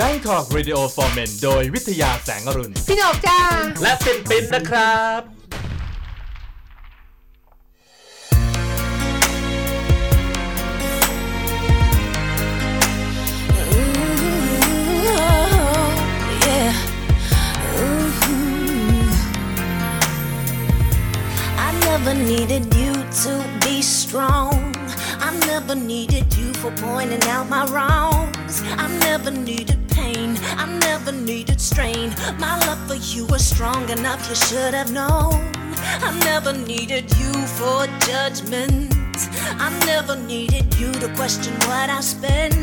Bangkok Radio for Men โดยวิทยาแสงอรุณ พี่หนกจ้า และปินปินนะครับ I never needed you to be strong. I never needed you for pointing out my wrongs. I never needed pain. I never needed strain. My love for you was strong enough, you should have known. I never needed you for judgment. I never needed you to question what I spend.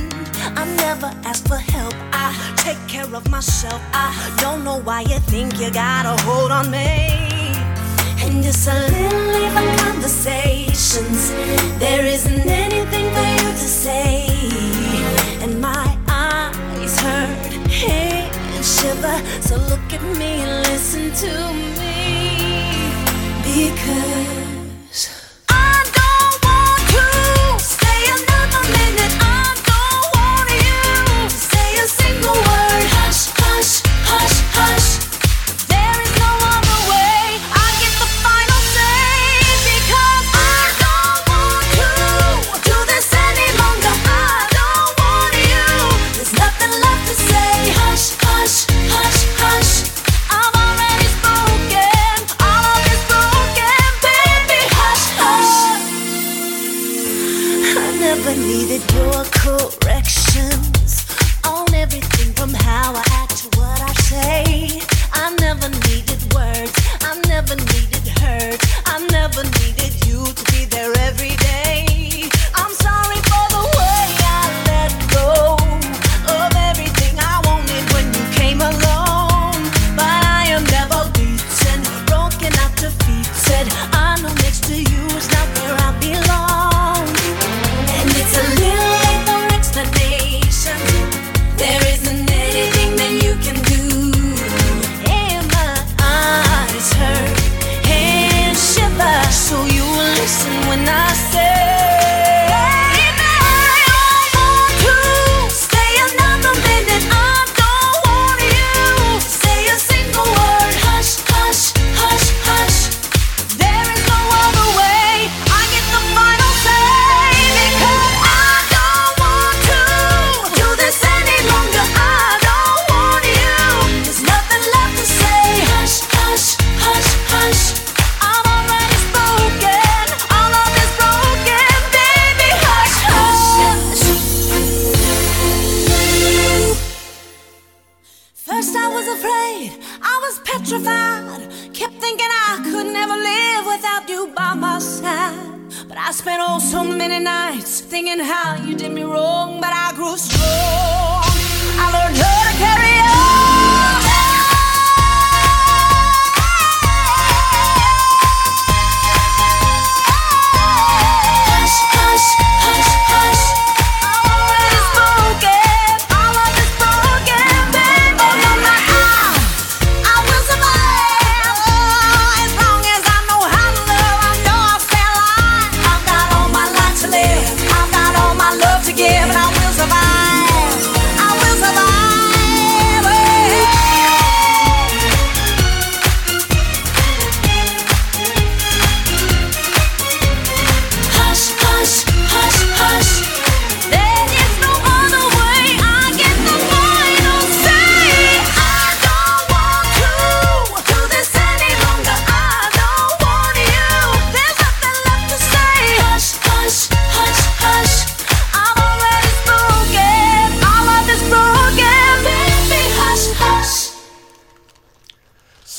I never asked for help. I take care of myself. I don't know why you think you got a hold on me. And just a little even conversations. There isn't anything for you to say. And my eyes hurt, shiver. So look at me and listen to me. Because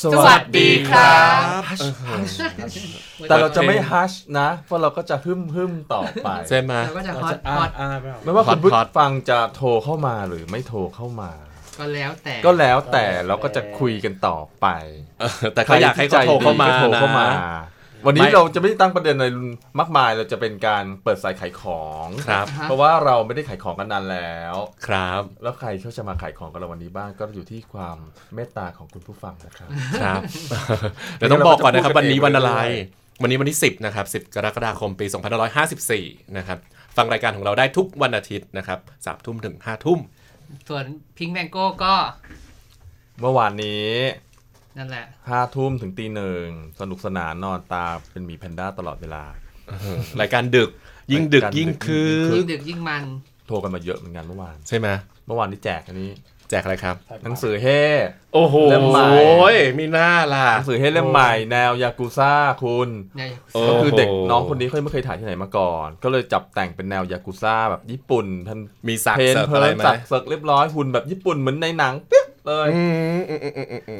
สวัสดีครับแต่เราจะไม่ฮัชนะ เพราะเราก็จะฮึ่มฮึ่มต่อไปใช่ไหมเราก็จะฮอตอ่าฮอตอ่าไม่ว่าคุณผู้ฮอตฟังจะโทรเข้ามาหรือไม่โทรเข้ามา ก็แล้วแต่ก็แล้วแต่เราก็จะคุยกันต่อไปเออแต่ก็อยากให้เขาโทรเข้ามาใครที่ใจดีก็โทรเข้ามานะ วันนี้ไม่เราจะไม่ได้ตั้งประเด็นอะไรมากมายเราจะเป็นการเปิดสายขายของครับ เพราะว่าเราไม่ได้ขายของกันนานแล้ว ครับ แล้วใครเขาจะมาขายของกับเราวันนี้บ้างก็อยู่ที่ความเมตตาของคุณผู้ฟังนะครับ ครับ เดี๋ยวต้องบอกก่อนนะครับเราก็วันจะพูดกันนี้วันอะไรเองวันนี้วันที่ 10 นะครับ 10 กรกฎาคมปี 2554 นะครับ ฟังรายการของเราได้ทุกวันอาทิตย์นะครับสามทุ่มถึงห้าทุ่ม ส่วนพิงแมงโก้ก็ เมื่อวานนี้ นั่นแหละห้าทุ่มถึงตีหนึ่งสนุกสนานนอนตาเป็นหมีแพนด้าตลอดเวลารายการดึกยิ่งดึกรายการดึกยิ่งคืยิ่อยิ่งดึกยิ่งมันโทรกันมาเยอะเหมือนกันเมื่อวานใช่ไหมเมื่อวานนี้แจกอันนี้แจกอะไรครับหนังสือเฮ่โอ้โหเล่มใหม่มีหน้าล่ะหนังสือเฮ่เล่มใหม่แนวยากูซ่าคุณเนี่ยโอ้ก็คือเด็กโหน้องคนนี้เขาไม่เคยถ่ายที่ไหนมาก่อน ก็เลยจับแต่งเป็นแนวยากูซ่าแบบญี่ปุ่นทันมีสักเพนเสิร์ฟเพลิอะไรนไหมสักเสกเรียบร้อยหุ่นแบบญี่ปุ่นเหมือนในหนังปิ๊บ เลย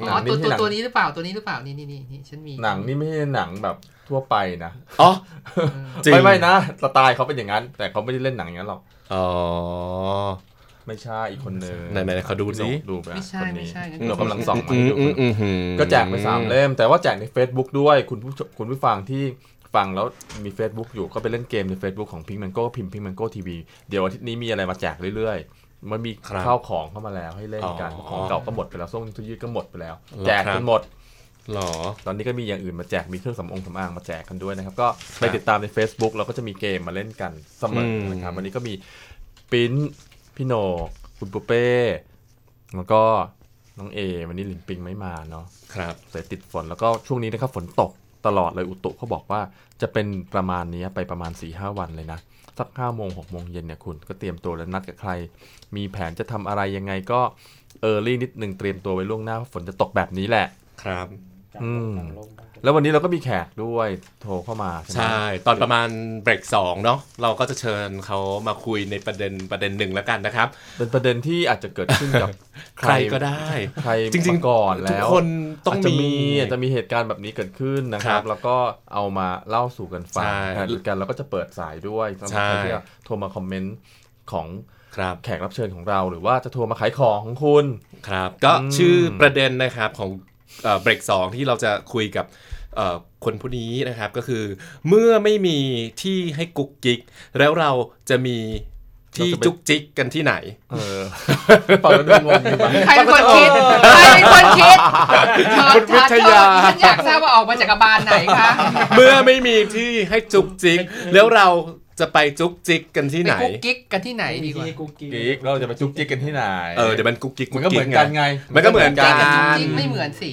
อ๋อตัวตัวนี้หรือเปล่าตัวนี้หรือเปล่านี่นี่นี่ฉันมีหนังนี่ไม่ใช่หนังแบบทั่วไปนะอ๋อไม่ไม่นะสไตล์เขาเป็นอย่างนั้น แต่เขาไม่ได้เล่นหนังอย่างนั้นหรอกอ๋อไม่ใช่อีกคนนึงไหนๆขอดูสิดูไปไม่ใช่คนไม่นี้ใช่งั้นเรากำลังส่องมาดูก็แจกไปสามเล่ม แต่ว่าแจกใน Facebook ด้วยคุณผู้คุณผู้ฟังที่ฟังแล้วมี Facebook อยู่ก็ไปเล่นเกมใน Facebook ของ Pink Mango พิมพ์ Pink Mango TV เดี๋ยวอาทิตย์นี้มีอะไรมาแจกเรื่อยๆ มันมีข้าวของเข้ามาแล้วให้เล่นกันของเก่าก็หมดไปแล้วส้มทุยืดก็หมดไปแล้ว แจกจนหมด หรอ ตอนนี้ก็มีอย่างอื่นมาแจกมีเครื่องสำอางสำอางมาแจกกันด้วยนะครับ ก็ไปติดตามใน Facebook เราก็จะมีเกมมาเล่นกันเสมอนะครับวันนี้ก็มีปิ้นพี่โหนกคุณปุเป้แล้วก็น้องเอวันนี้หลินปิงไม่มาเนาะครับเสยติดฝนแล้วก็ช่วงนี้นะครับฝนตกตลอดเลยอุตุเขาบอกว่าจะเป็นประมาณนี้ไปประมาณ4ีหวันเลยนะ สักห้าโมงหกโมงเย็นเนี่ยคุณก็เตรียมตัวแล้วนัดกับใคร มีแผนจะทำอะไรยังไงก็เออรี่นิดนึงเตรียมตัวไว้ล่วงหน้าว่าฝนจะตกแบบนี้แหละ ครับอืม แล้ววันนี้เราก็มีแขกด้วยโทรเข้ามาใช่ไหมใช่ ตอนประมาณเบรกสองเนาะเราก็จะเชิญเขามาคุยในประเด็นประเด็นหนึ่งแล้วกันนะครับ เป็นประเด็นที่อาจจะเกิดขึ้นกับใครก็ได้ใครจริงๆมาก่อนทุแล้กวคนต้องอาจจะมีมีอาจจะมีเหตุการณ์แบบนี้เกิดขึ้นนะครัครับบแล้วก็เอามาเล่าสู่กันฟังใช่ขณะเดียวกันเราก็จะเปิดสายด้วยสำหรับใช่ใครที่โทรมาคอมเมนต์ของครับแขกรับเชิญของเราหรือว่าจะโทรมาขายของของคุณครับ ก็อืมชื่อประเด็นนะครับของเบรกสองที่เราจะคุยกับเอ่อ คนผู้นี้นะครับก็คือ เมื่อไม่มีที่ให้กุ๊กกิ๊กแล้วเราจะมีที่จุกจิกกันที่ไหน เออฟังแล้วดูงงอยู่ปะใครเป็นคนคิด ใครเป็นคนคิดเธอคุณวิทยาฉันอยากทราบว่าออกมาจากกระบาลไหนคะ เมื่อไม่มีที่ให้จุกจิก แล้วเราจะไปจุกจิกกันที่ไปไหนกุ๊กกิ๊กกันที่ไหนดีกว่ากิ๊กเราจะไปจุ๊กจิ๊กกันที่ไหน เออเดี๋ยวมันกุ๊กกิ๊กมันก็เหมือนกันไง มันก็เหมือนกันแต่จริงๆไม่เหมือนสิ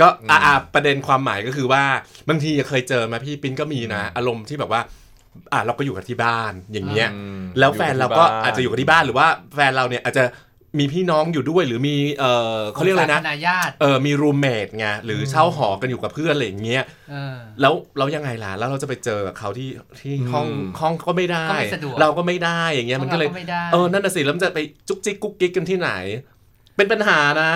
ก็อะอะประเด็นความหมายก็คือว่าบางทีเคยเจอมาพี่ปิ้นก็มีนะ อารมณ์ที่แบบว่า อะเราก็อยู่กันที่บ้านอย่างเงี้ยอืมแล้วแฟนเราก็อยู่ที่บ้นอาจจะอยู่กับที่บ้านหรือว่าแฟนเราเนี่ยอาจจะมีพี่น้องอยู่ด้วยหรือมีเออเขาเรียกอะไรนะสถญาติเออมี roommate ไงหรือเช่าหอกันอยู่กับเพื่อนอะไรอย่างเงี้ยเออแล้วเรายังไงล่ะแล้วเราจะไปเจอกับเขาที่ที่ห้องห้องก็ไม่ได้ก็ไม่สะดวกเราก็ไม่ได้อย่างเงี้ยมันก็เลยราไม่ได้เออนั่นน่ะสิแล้วมันจะไปจุกจิกกุ๊กกิ๊กกันที่ไหน เป็นปัญหานะ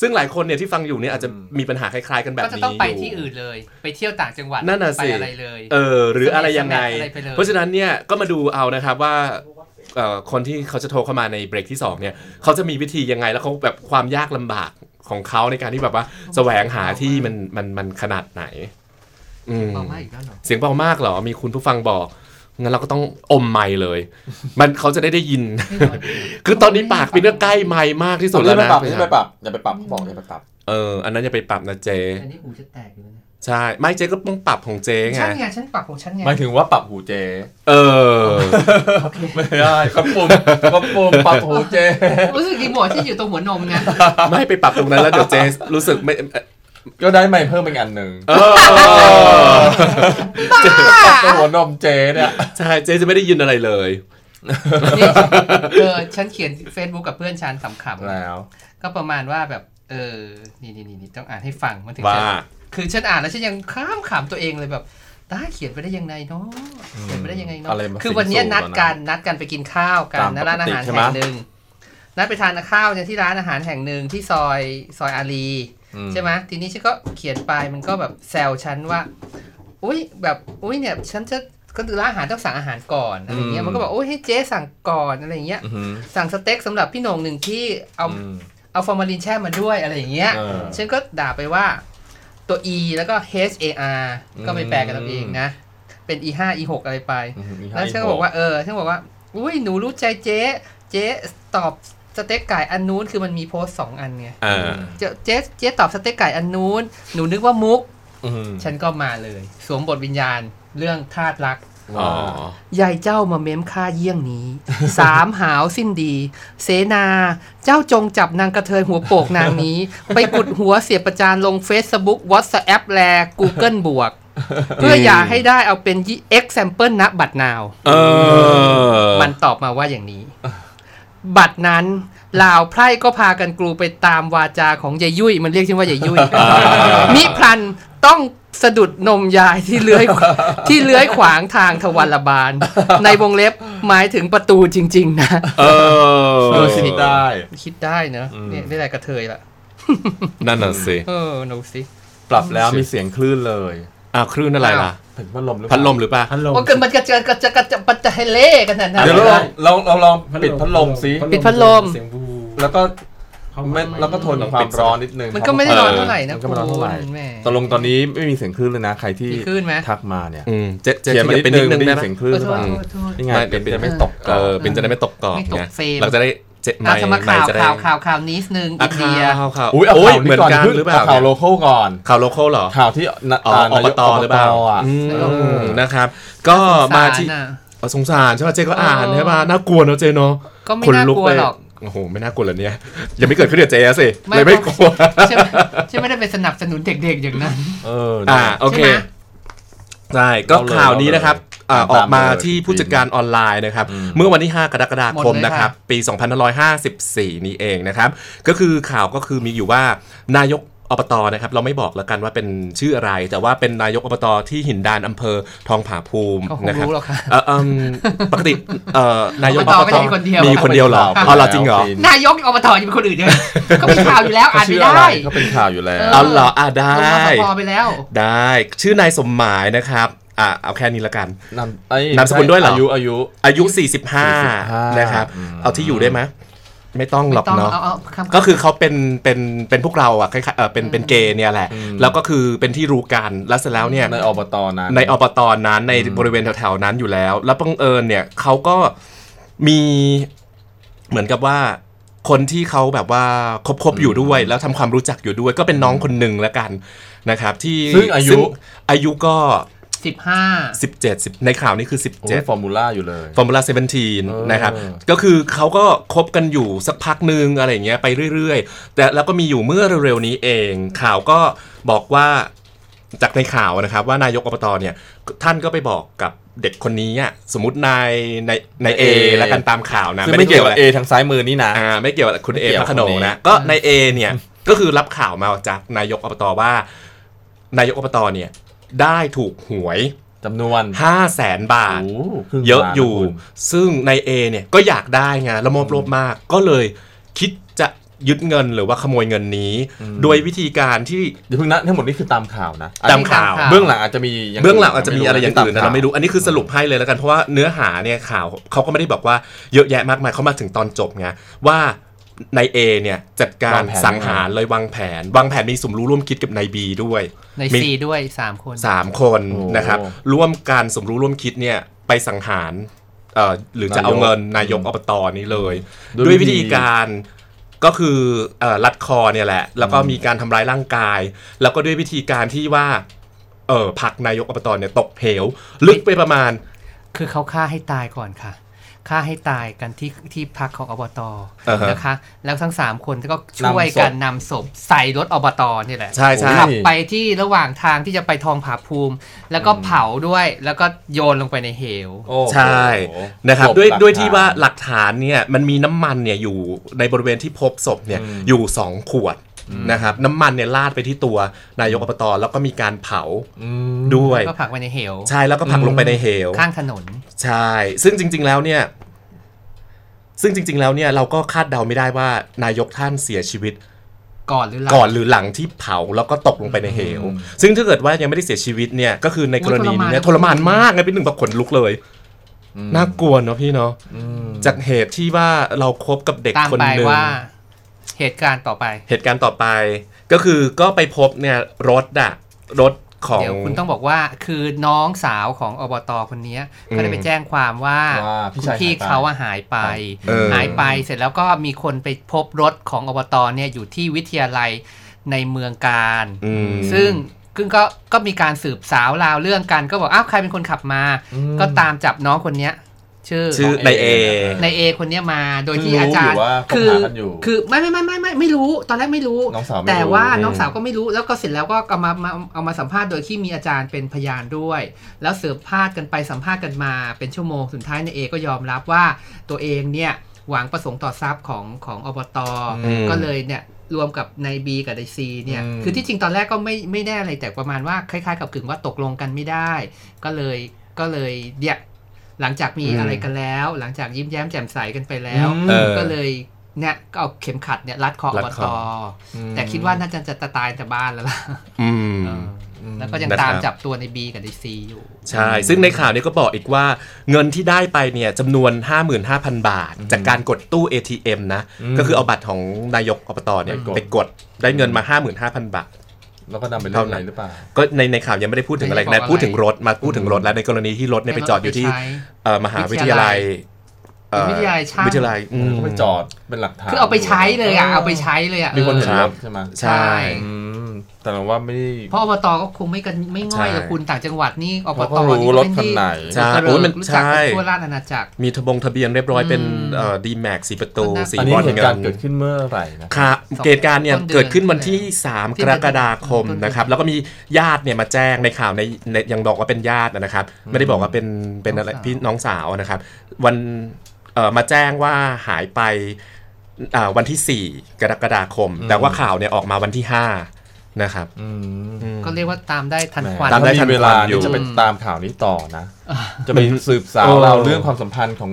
ซึ่งหลายคนเนี่ยที่ฟังอยู่เนี่ยอาจจะมีปัญหาคล้ายๆกันแบบก็จะนี้ต้องไปยู่ที่อื่นเลย ไปเที่ยวต่างจังหวัดนั่นน่ะสิไปอะไรเลยเออหรืออะไรยังไงอะไรไปเลยเพราะฉะนั้นเนี่ยก็มาดูเอานะครับว่าเอ่อคนที่เขาจะโทรเข้ามาในเบรกที่2เนี่ยเขาจะมีวิธียังไงแล้วเขาแบบความยากลำบากของเขาในการที่แบบว่าแสวงหาที่มันมันมันขนาดไหนอืมเอามาอีกแล้วเหรอเสียงเบามากเหรอ มีคุณผู้ฟังบอก งั้นเราก็ต้องอมไมค์เลย มันเขาจะได้ได้ยิน คือตอนนี้ปากปีนก็ใกล้ไมค์มากที่สุสุดดแล้แล้ววนะนะปรับอย่าไปปรับอย่าไปปรับเขาบอกอย่าไปปรับเอออันนั้นอย่าไปปรับนะเจอันนี้หูจะแตกอยู่แล้วเนี่ยใช่ไม่เจก็ต้องปรับของเจไงฉันไงฉันปรับของฉันไงหมายถึงว่าปรับหูเจเออไม่ได้ก็ปุ่มก็ปุ่มปรับหูเจรู้สึกรีโมทที่อยู่ตรงหัวนมไงไม่ไปปรับตรงนั้นแล้วเดี๋ยวเจรู้สึกไม่ ก็ได้ไม่เพิ่มเป็นอันหนึ่งเออปรับตัวหัวนมเจเนี่ยใช่เจจะไม่ได้ยินอะไรเลยนี่เออฉันเขียน Facebook กับเพื่อนฉันขำๆแล้ว ก็ประมาณว่าแบบ เออ นี่นี่นี่ต้องอ่านให้ฟังมันถึงว่าจะคือฉันอ่านแล้วฉันยังข้ามขำตัวเองเลยแบบตายเขียนไปได้ยังไงเนาะเขียนไปได้ยังไงเนาะอะไรมาคือวันเนี้ยสิงสู่นัดตอนนั้นกันนัดกันไปกินข้าวกันตามนะร้านอาหารปกติใช่ไหมแห่งหนึ่งนัดไปทานข้าวเนี่ยที่ร้านอาหารแห่งหนึ่งที่ซอยซอยอารีอืม ใช่ไหมทีนี้ฉันก็เขียนไปมันก็แบบแซวฉันว่า อุ้ยแบบอุ้ยเนี่ยฉันจะก็คือร้านอาหารต้องสั่งอาหารก่อนอะไรเงี้ยมันก็บอกโอ้ยให้เจ๊สั่งก่อนอะไรเงี้ยอือหือสั่งสเต็กสำหรับพี่โหนงหนึ่งที่เอาอืมเอาฟอร์มาลินแช่มาด้วยอะไรอย่างเงี้ยเออฉันก็ด่าไปว่าตัว e แล้วก็ h a r อืมก็ไปแปลกันเอาเองนะ เป็น e 5 e 6อะไรไปอือหือมีให้แล้วฉันก็บอกว่าเออฉันก็บอกว่า อุ้ยหนูรู้ใจเจ๊ เจ๊ตอบ สเต็กไก่อันนู้นคือมันมีโพสต์สองอันไงเออเจ๊เจ๊เจ๊ตอบสเต็กไก่อันนู้นหนูนึกว่ามุกอือหือฉันก็มาเลย สวมบทวิญญาณเรื่องทาสรักอ๋อยายเจ้ามาเม้มค่าเยี่ยงนี้ สามหาวสิ้นดี เสนา เจ้าจงจับนางกระเทยหัวโปกนางนี้ ไปกุดหัวเสียประจานลง Facebook WhatsApp แล Google บวก เพื่ออย่าให้ได้เอาเป็น example ณบัตรนาวเออมันตอบมาว่าอย่างนี้ บัตรนั้นลาวไพร่ก็พากันกลูไปตามวาจาของยายยุ้ยมันเรียกชื่อว่ายายยุ้ยมิพลันต้องสะดุดนมยายที่เลื้อยที่เลื้อยขวางทางทวันละบาล ในวงเล็บหมายถึงประตูจริง ๆ นะเออเออคิดได้ คิดได้เนอะเนี่ยนี่แหละกระเทยละนั่นน่ะสิ เออหนูสิ ปรับแล้วมีเสียงคลื่นเลย อ้าวคลื่นอะไรล่ะถึงพัดลมหรือเปพัดล่าลมหรือเปล่าพัดลมว่าเกิดมันกระเจกระจะกระจะปัจจะเฮเล่กันนะนะเดี๋ยวเราลองเราเราลองปิดพัดลมสิปิดพัดลม เสียงบูแล้วก็เข้าไม่มาแล้วก็ทนความร้อนนิดนึงมันก็ไม่ได้ร้อนเท่าไหร่นะมันก็ไม่ร้อนเท่าไหร่คุณแม่ตกลงตอนนี้ไม่มีเสียงคลื่นเลยนะ ใครที่มีคลื่นไหมทักมาเนี่ยอืมเจ๊เจ๊เขียนขมายับนิดเป็นนึนิงดนึงได้ได้ยินไหมเสียงคลื่นหรือเปล่าโทษโทษนี่ไงไม่เป็นเป็นจะไม่ตกเออเป็นจะได้ไม่ตกกรอบไม่ตกไงเฟรมเราจะได้ เจ๊อะไม่จะมาไม่ข่าวจะได้ข่าวข่าวข่าวนิดนึงอะอินเดียข่าวข่าวอุ้ยเอาโอ้ยข่าวเหมืนี้อนก่อนกันขึ้นหรือเปล่าเอาข่าวโลเนี่ยโก้ก่อนข่าวโลคอลเหรอข่าวที่นะอ๋ออบตหรือเปล่าอะอืมเออนะครับ ก็มาที่สงสรน่ะอ๋อสงสารใช่ป่ะเจ๊ก็อ่านเออใช่ป่ะน่ากลัวเนอะเจ๊เนาะก็ไม่ขน่ากลุลัวไปหรอกโอ้โห ไม่น่ากลัวเหรอเนี่ย ยังไม่เกิดขึ้นกับเจ๊สิไม่เลยไม่กลัวใช่ไหมใช่ไม่ได้ไปสนับสนุนเด็กๆอย่างนั้น เอออ่าโอเคใช่ไหมใช่ก็เล่าเลยข่าวนี้นะครับ อ่าตามออกมาเลยที่ผู้จัดการออนไลน์นะครับอืมเมื่อวันที่ 5 กรกฎาคมหมดเลยนะครับค่ะปี 2554 นี้เองนะครับ ก็คือข่าวก็คือมีอยู่ว่านายกอบตนะครับเราไม่บอกแล้วกันว่าเป็นชื่ออะไร แต่ว่าเป็นนายกอบตที่หินดานอำเภอทองผาภูมิก็คงนะครับรู้หรอกค่ะเอ่ออืมปกติเอ่อนายกอบตไม่ได้มีคนเดียวมีคนเดียวเหรอค่ะอ๋อเหรอจริงเหรอนายกอบตยังเป็นคนอื่นเนี่ยก็มีข่าวอยู่แล้วอ่านชื่ไม่ออะไรได้ก็เป็นข่าวอยู่แล้วเอเอาเหรออะได้ลงมาสพไปแล้วได้ ชื่อนายสมหมายนะครับ อะเอาแค่นี้ละกันนามไอ้นามสกุลด้วยเหรออายุอายุอายุ 45 45นะครับอืมเอาที่อยู่ได้ไหมไม่ต้องหรอกไม่ต้องเนาะเอาเอาคำก็คือเขาเป็นเป็นเป็นพวกเราอะคล้ายๆเออเป็นเป็นเกย์เนี่ยแหละอืมแล้วก็คือเป็นที่รู้กันแล้วเสร็จแล้วเนี่ยในอบตนั้นในอบตนั้นในบริเวณแถวๆนั้นอยู่แล้ว แล้วบังเอิญเนี่ยเขาก็มีเหมือนกับว่าคนที่เขาแบบว่าคบคบๆอยู่ด้วย แล้วทำความรู้จักอยู่ด้วย ก็เป็นน้องคนหนึ่งแล้วกันนะครับ ที่ซึ่งอายุอายุก็ สิบห้า17 10ในข่าวนี้คือโอ้ย17 formula อยู่เลย formula seventeen เออนะครับก็คือเขาก็คบกันอยู่สักพักหนึ่งอะไรอย่างเงี้ยไปเรื่อยๆ แต่แล้วก็มีอยู่เมื่อเร็วๆนี้เอง ข่าวก็บอกว่าจากในข่าวนะครับว่านายกอบตเนี่ยท่านก็ไปบอกกับเด็กคนนี้อะสมมตินายในในเอแล้วกันตามข่าวนะซึ่งไม่เกี่ยวกับอะไรเอทางซ้ายมือนี่นะอ่าไม่เกี่ยวกับคุณไม่เอเกี่ยวพระโขนงคนนี้นะก็ในเอเนี่ยก็คือรับข่าวมาจากนายกอบตว่า นายกอบตเนี่ย ได้ถูกหวยจำนวนห้าแสนบาทโอ้ครึ่งเยอะล้านนอยู่คุณซึ่งใน A เนี่ยก็อยากได้ไงแล้วโมบโลภมาก ก็เลยคิดจะยึดเงินหรือว่าขโมยเงินนี้ โดยวิธีการที่เดี๋ยวเพิ่งนะทั้งหมดนี้คือตามข่าวนะตามข่าว เบื้องหลังอาจจะมีย่าเบื้องหลังอาจจะมีอะไรอย่างอื่นนะตเราไม่รู้อันนี้คือสรุปให้เลยแล้วกันเพราะว่าเนื้อหาเนี่ยข่าวเขาก็ไม่ได้บอกว่าเยอะแยะมากมายเขามาถึงตอนจบไงว่า ใน A เนี่ยจัดการสังหารเลยวางแผน วางแผนมีสมรู้ร่วมคิดกับใน B ด้วยในมีซีด้วยสามคนสามคนโอ้นะครับร่วมการสมรู้ร่วมคิดเนี่ยไปสังหารเอ่อหรือจะเอานายกเงินนายกอบตนี้เลย ด้วยด้วยวิวิธีธีการก็คือเอ่อรัดคอเนี่ยแหละ แล้วก็มีการทำร้ายร่างกาย แล้วก็ด้วยวิธีการที่ว่าเออผลักนายกอบตเนี่ยตกเหว ลึกไปประมาณ คือเขาฆ่าให้ตายก่อนค่ะ ฆ่าให้ตายกันที่ที่พักของอบตอ่าฮะนะคะ แล้วทั้งสามคนก็ช่วยกันนำศพใส่รถอบตนี่แหละใช่ใช่ขับไปที่ระหว่างทางที่จะไปทองผาภูมิ แล้วก็เผาด้วยแล้วก็โยนลงไปในเหวโอ้โหใช่นะครับจบด้วยหลักด้วยที่ฐนว่าหลักฐานเนี่ยมันมีน้ำมันเนี่ยอยู่ในบริเวณที่พบศพเนี่ยอืมอยู่ 2 ขวด นะครับน้ำมันเนี่ยลาดไปที่ตัวนายกอบตแล้วก็มีการเผาอืมด้วยก็ผลักไปในเหวใช่แล้วก็ผลักลงไปในเหวข้างถนน ใช่ ซึ่งจริง ๆ แล้วเนี่ยซึ่งจริง ๆ แล้วเนี่ยเราก็คาดเดาไม่ได้ว่านายกท่านเสียชีวิตก่อนหรือหลังก่อนหรือหลังที่เผาแล้วก็ตกลงไปในเหว ซึ่งถ้าเกิดว่ายังไม่ได้เสียชีวิตเนี่ยก็คือในกรณีนี้เนี่ยโอ้ทยรทรมามานนมากไงเป็นหนึ่งแบบขนลุกเลยน่ากลัวเนาะพี่เนาะอืมจากเหตุที่ว่าเราคบกับเด็กตามคนไปหนึ่งว่า เหตุการณ์ต่อไป เหตุการณ์ต่อไป ก็คือก็ไปพบเนี่ยรถอะรถของเดี๋ยวคุณต้องบอกว่าคือน้องสาวของอบตคนนี้ก็ได้ไปอืมแจ้งความว่าว่าพี่คุณชายพี่หายไปเขาอะหายไปเออหายไปเสร็จแล้วก็มีคนไปพบรถของอบตเนี่ยอยู่ที่วิทยาลัยในเมืองการอืมซึ่งซึ่งก็ก็มีการสืบสาวราวเรื่องกันก็บอกอ้าวใครเป็นคนขับมา ก็ตามจับน้องคนเนี้ย ชื่อชื่อในเอในเอคนเนี้ยมาโดยที่คือรู้อาจารย์อยู่ว่าคบคือหากันอยู่คือไม่ไม่ไม่ไม่ไม่ไม่รู้ตอนแรกไม่รู้น้องสาวไม่แต่รู้ว่าอืมน้องสาวก็ไม่รู้แล้วก็เสร็จแล้วก็เอามามาเอามาสัมภาษณ์โดยที่มีอาจารย์เป็นพยานด้วย แล้วสืบพาดกันไปสัมภาษณ์กันมาเป็นชั่วโมงสุดท้ายในเอก็ยอมรับว่าตัวเองเนี่ยหวังประสงค์ต่อทรัพย์ของของอบตอืมก็เลยเนี่ยรวมกับใน B กับใน C เนี่ยอืมคือที่จริงตอนแรกก็ไม่ไม่แน่อะไรแต่ประมาณว่าคล้ายๆ กับกึ่งว่าตกลงกันไม่ได้ ก็เลยก็เลยเนี่ย หลังจากมีอืมอะไรกันแล้ว หลังจากยิ้มแย้มแจ่มใสกันไปแล้วเออก็เลยเนี่ยก็เอาเข็มขัดเนี่ยรัดคอรัอดบคตอแต่คิดว่าน่าจะจะตายแต่บ้านแล้วล่ะอืมเออแล้วก็ยังนะครับตามจับตัวใน B กับใน C อยู่ ใช่ ซึ่งในข่าวนี้ก็บอกอีกว่าเงินที่ได้ไปเนี่ยจำนวน 55,000 บาท จากการกดตู้ ATM นะอืมก็คือเอาบัตรของนายกอบตเนี่ยไปกดไปกดได้เงินมา 55,000 บาท แล้วก็นำไปเล่นอะไรหรือเปล่า ก็ในในข่าวยังไม่ได้พูดถึงอะไรไม่ได้บอกนะอะไรพูดถึงรถมาพูดถึงรถแล้วในกรณีที่รถเนี่ยไปจอดอยู่ที่ใช้เอ่อมหาวิทยาลัยเอ่อวิทยาลัยช่างวิทยาลัยอืมก็ไปจอดเป็นหลักฐานคือเอาไปใช้เลยอะเอาไปใช้เลยอะมีคนเห็นออรถใช่ไหมใช่อืม แต่เราว่าไม่ได้ เพราะอบตก็คงไม่กันไม่ง่อยใช่กับคุณต่างจังหวัดนี่อบเพราะตเขารู้นี่รก็ถเป็นคันที่ไหนใช่เจริโอ้ยญมันรู้จักกันใช่ทั่วราชอาณาจักร มีทะบงทะเบียนเรียบร้อยเป็นอืมเอ่อดีแม็กสีประตูก็น่าสีอันนี้บอลเหตุเงิการนณ์เกิดขึ้นเมื่อไหร่นะค่ะเหตุการณ์เนี่ยต้นเดือนเกิดขึ้นวันที่ที่3เดืกอนรกฎาคมต้นเดือนนะครับ แล้วก็มีญาติเนี่ยมาแจ้งในข่าวในในยังบอกว่าเป็นญาตินะครับ ไม่ได้บอกว่าเป็นเป็นอะไรน้องสาวพี่น้องสาวนะครับ วันเอ่อมาแจ้งว่าหายไปอ่าวันที่ 4 กรกฎาคม แต่ว่าข่าวเนี่ยออกมาวันที่ 5 นะครับอืมก็เรียกว่าตามได้ทันแหมควันตามได้ถ้ทันเวลาควันอยู่นี่จะไปตามข่าวนี้ต่อนะ จะไปมันสืบสาวเออเราเรื่องความสัมพันธ์ของ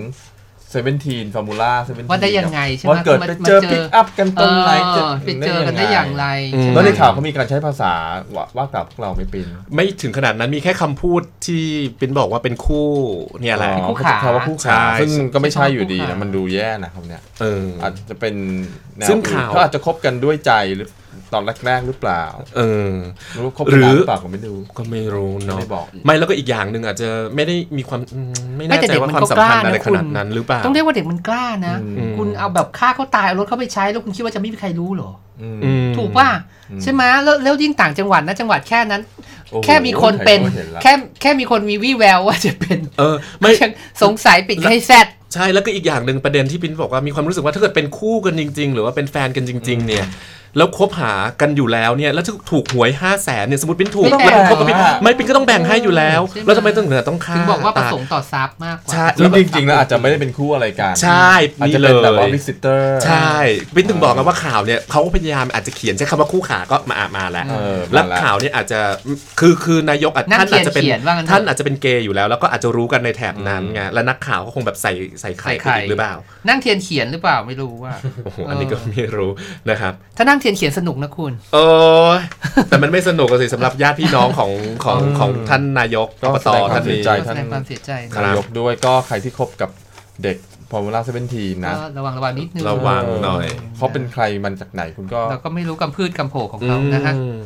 seventeen formula seventeen ว่าได้ยังไงใช่ไหมว่าเกิดมาไปมาเจอเจอ pick u p กันตรงไหนเออไปเจอกันได้อย่างไรอืมใช่ไหมแล้วในข่าวเขามีการใช้ภาษาว่าว่ากล่าวพวกเราไม่เป็นไม่ถึงขนาดนั้นมีแค่คำพูดที่เป็นบอกว่าเป็นคู่เนี่ยแหละคู่ขาเขาว่าคู่ใช่ขาซึ่งก็ไม่ใช่อยู่ดีคู่นะขามันดูแย่นะคำเนี้ยเอออาจจะเป็นแนวซึ่งอื่นข่าวเขาอาจจะคบกันด้วยใจหรือ ตอนแรกๆหรือเปล่า เออหรือว่าคบกันนานหรือเปล่าก็ไม่รู้ ก็ไม่รู้เนาะไม่บอกอีก ไม่แล้วก็อีกอย่างหนึ่งอาจจะไม่ได้มีความอืมไม่ไม่แน่แต่ใจเด็กว่ามันความก็สัมกล้าพันธ์อะไรนะขคุณนาดนั้นหรือเปล่า ต้องเรียกว่าเด็กมันกล้านะ อืม คุณเอาแบบฆ่าเขาตายเอารถเข้าไปใช้แล้วคุณคิดว่าจะไม่มีใครรู้เหรอ อืม อืม ถูกป่ะใช่ไหมแล้วแล้วยิ่งต่างจังหวัดนะจังหวัดแค่นั้น โอ้โหแค่มีคนเป็นใครก็ห็ละ แค่แค่มีคนมีวี่แววว่าจะเป็นเออไม่ ยังสงสัยปิดให้แซด ใช่แล้วก็อีกอย่างหนึ่งประเด็นที่ปินบอกว่ามีความรู้สึกว่าถ้าเกิดเป็นคู่กันจริง ๆ หรือว่าเป็นแฟนกันจริง ๆ เนี่ย แล้วคบหากันอยู่แล้วเนี่ยแล้วถ้าถูกหวย5 0 0แสนเนี่ยสมมติปินถูกไม่แล้วแบ่งคบกับปินไม่ปินก็ต้องแบ่งให้อยู่แล้วใช่ไหมแล้วทำไมต้องเหนือต้องฆ่าถึงบอกว่าประตยสงค์ต่อทรัพย์มากกว่า ใช่ ซึ่งจริงๆแล้วอาจจะไม่ได้เป็นคู่อะไรกันใช่อาจนี่จะเลเป็นแบบว่ายวิสิเตอร์ ใช่ปินถึงบอกกันว่าข่าวเนี่ยเขาก็พยายามอาจจะเขียนใช้คำว่าคู่ขาก็มามาแล้วเออแล้วมาข่าวเนี่ยอาจจะคือคือนายกอาจนักท่านอาจจะเป็นเขียนเขียนว่างั้นเถอะ ท่านอาจจะเป็นเกย์อยู่แล้ว แล้วก็อาจจะรู้กันในแถบนั้นไงแล้วนักข่าวก็คงแบบใส่ใส่ไข่ใส่ไข่ไปอีกหรือเปล่านั่งเทียนเขียนหรือเปล่าไม่รู้ว่า โอ้โหอันนี้ก็ไม่รู้นะครับ ถ้านั่งเทียนเขียนสนุกนะคุณโอ้ยแต่มันไม่สนุกอะสิสำหรับญาติพี่น้องของของอืมของท่านนายกก็อบแสตดงความท่านเสียนี้ใจแสดงความเสียใจนะครับนายกด้วยก็ใครที่คบกับเด็กฟอร์มูล่าเซเว่นทีนะก็ระวังระวังนิดนึงระวังหน่อยเขาเป็นใครมันจากไหนคุณก็เราก็ไม่รู้กำพืชกำโผของเขานะฮะอืม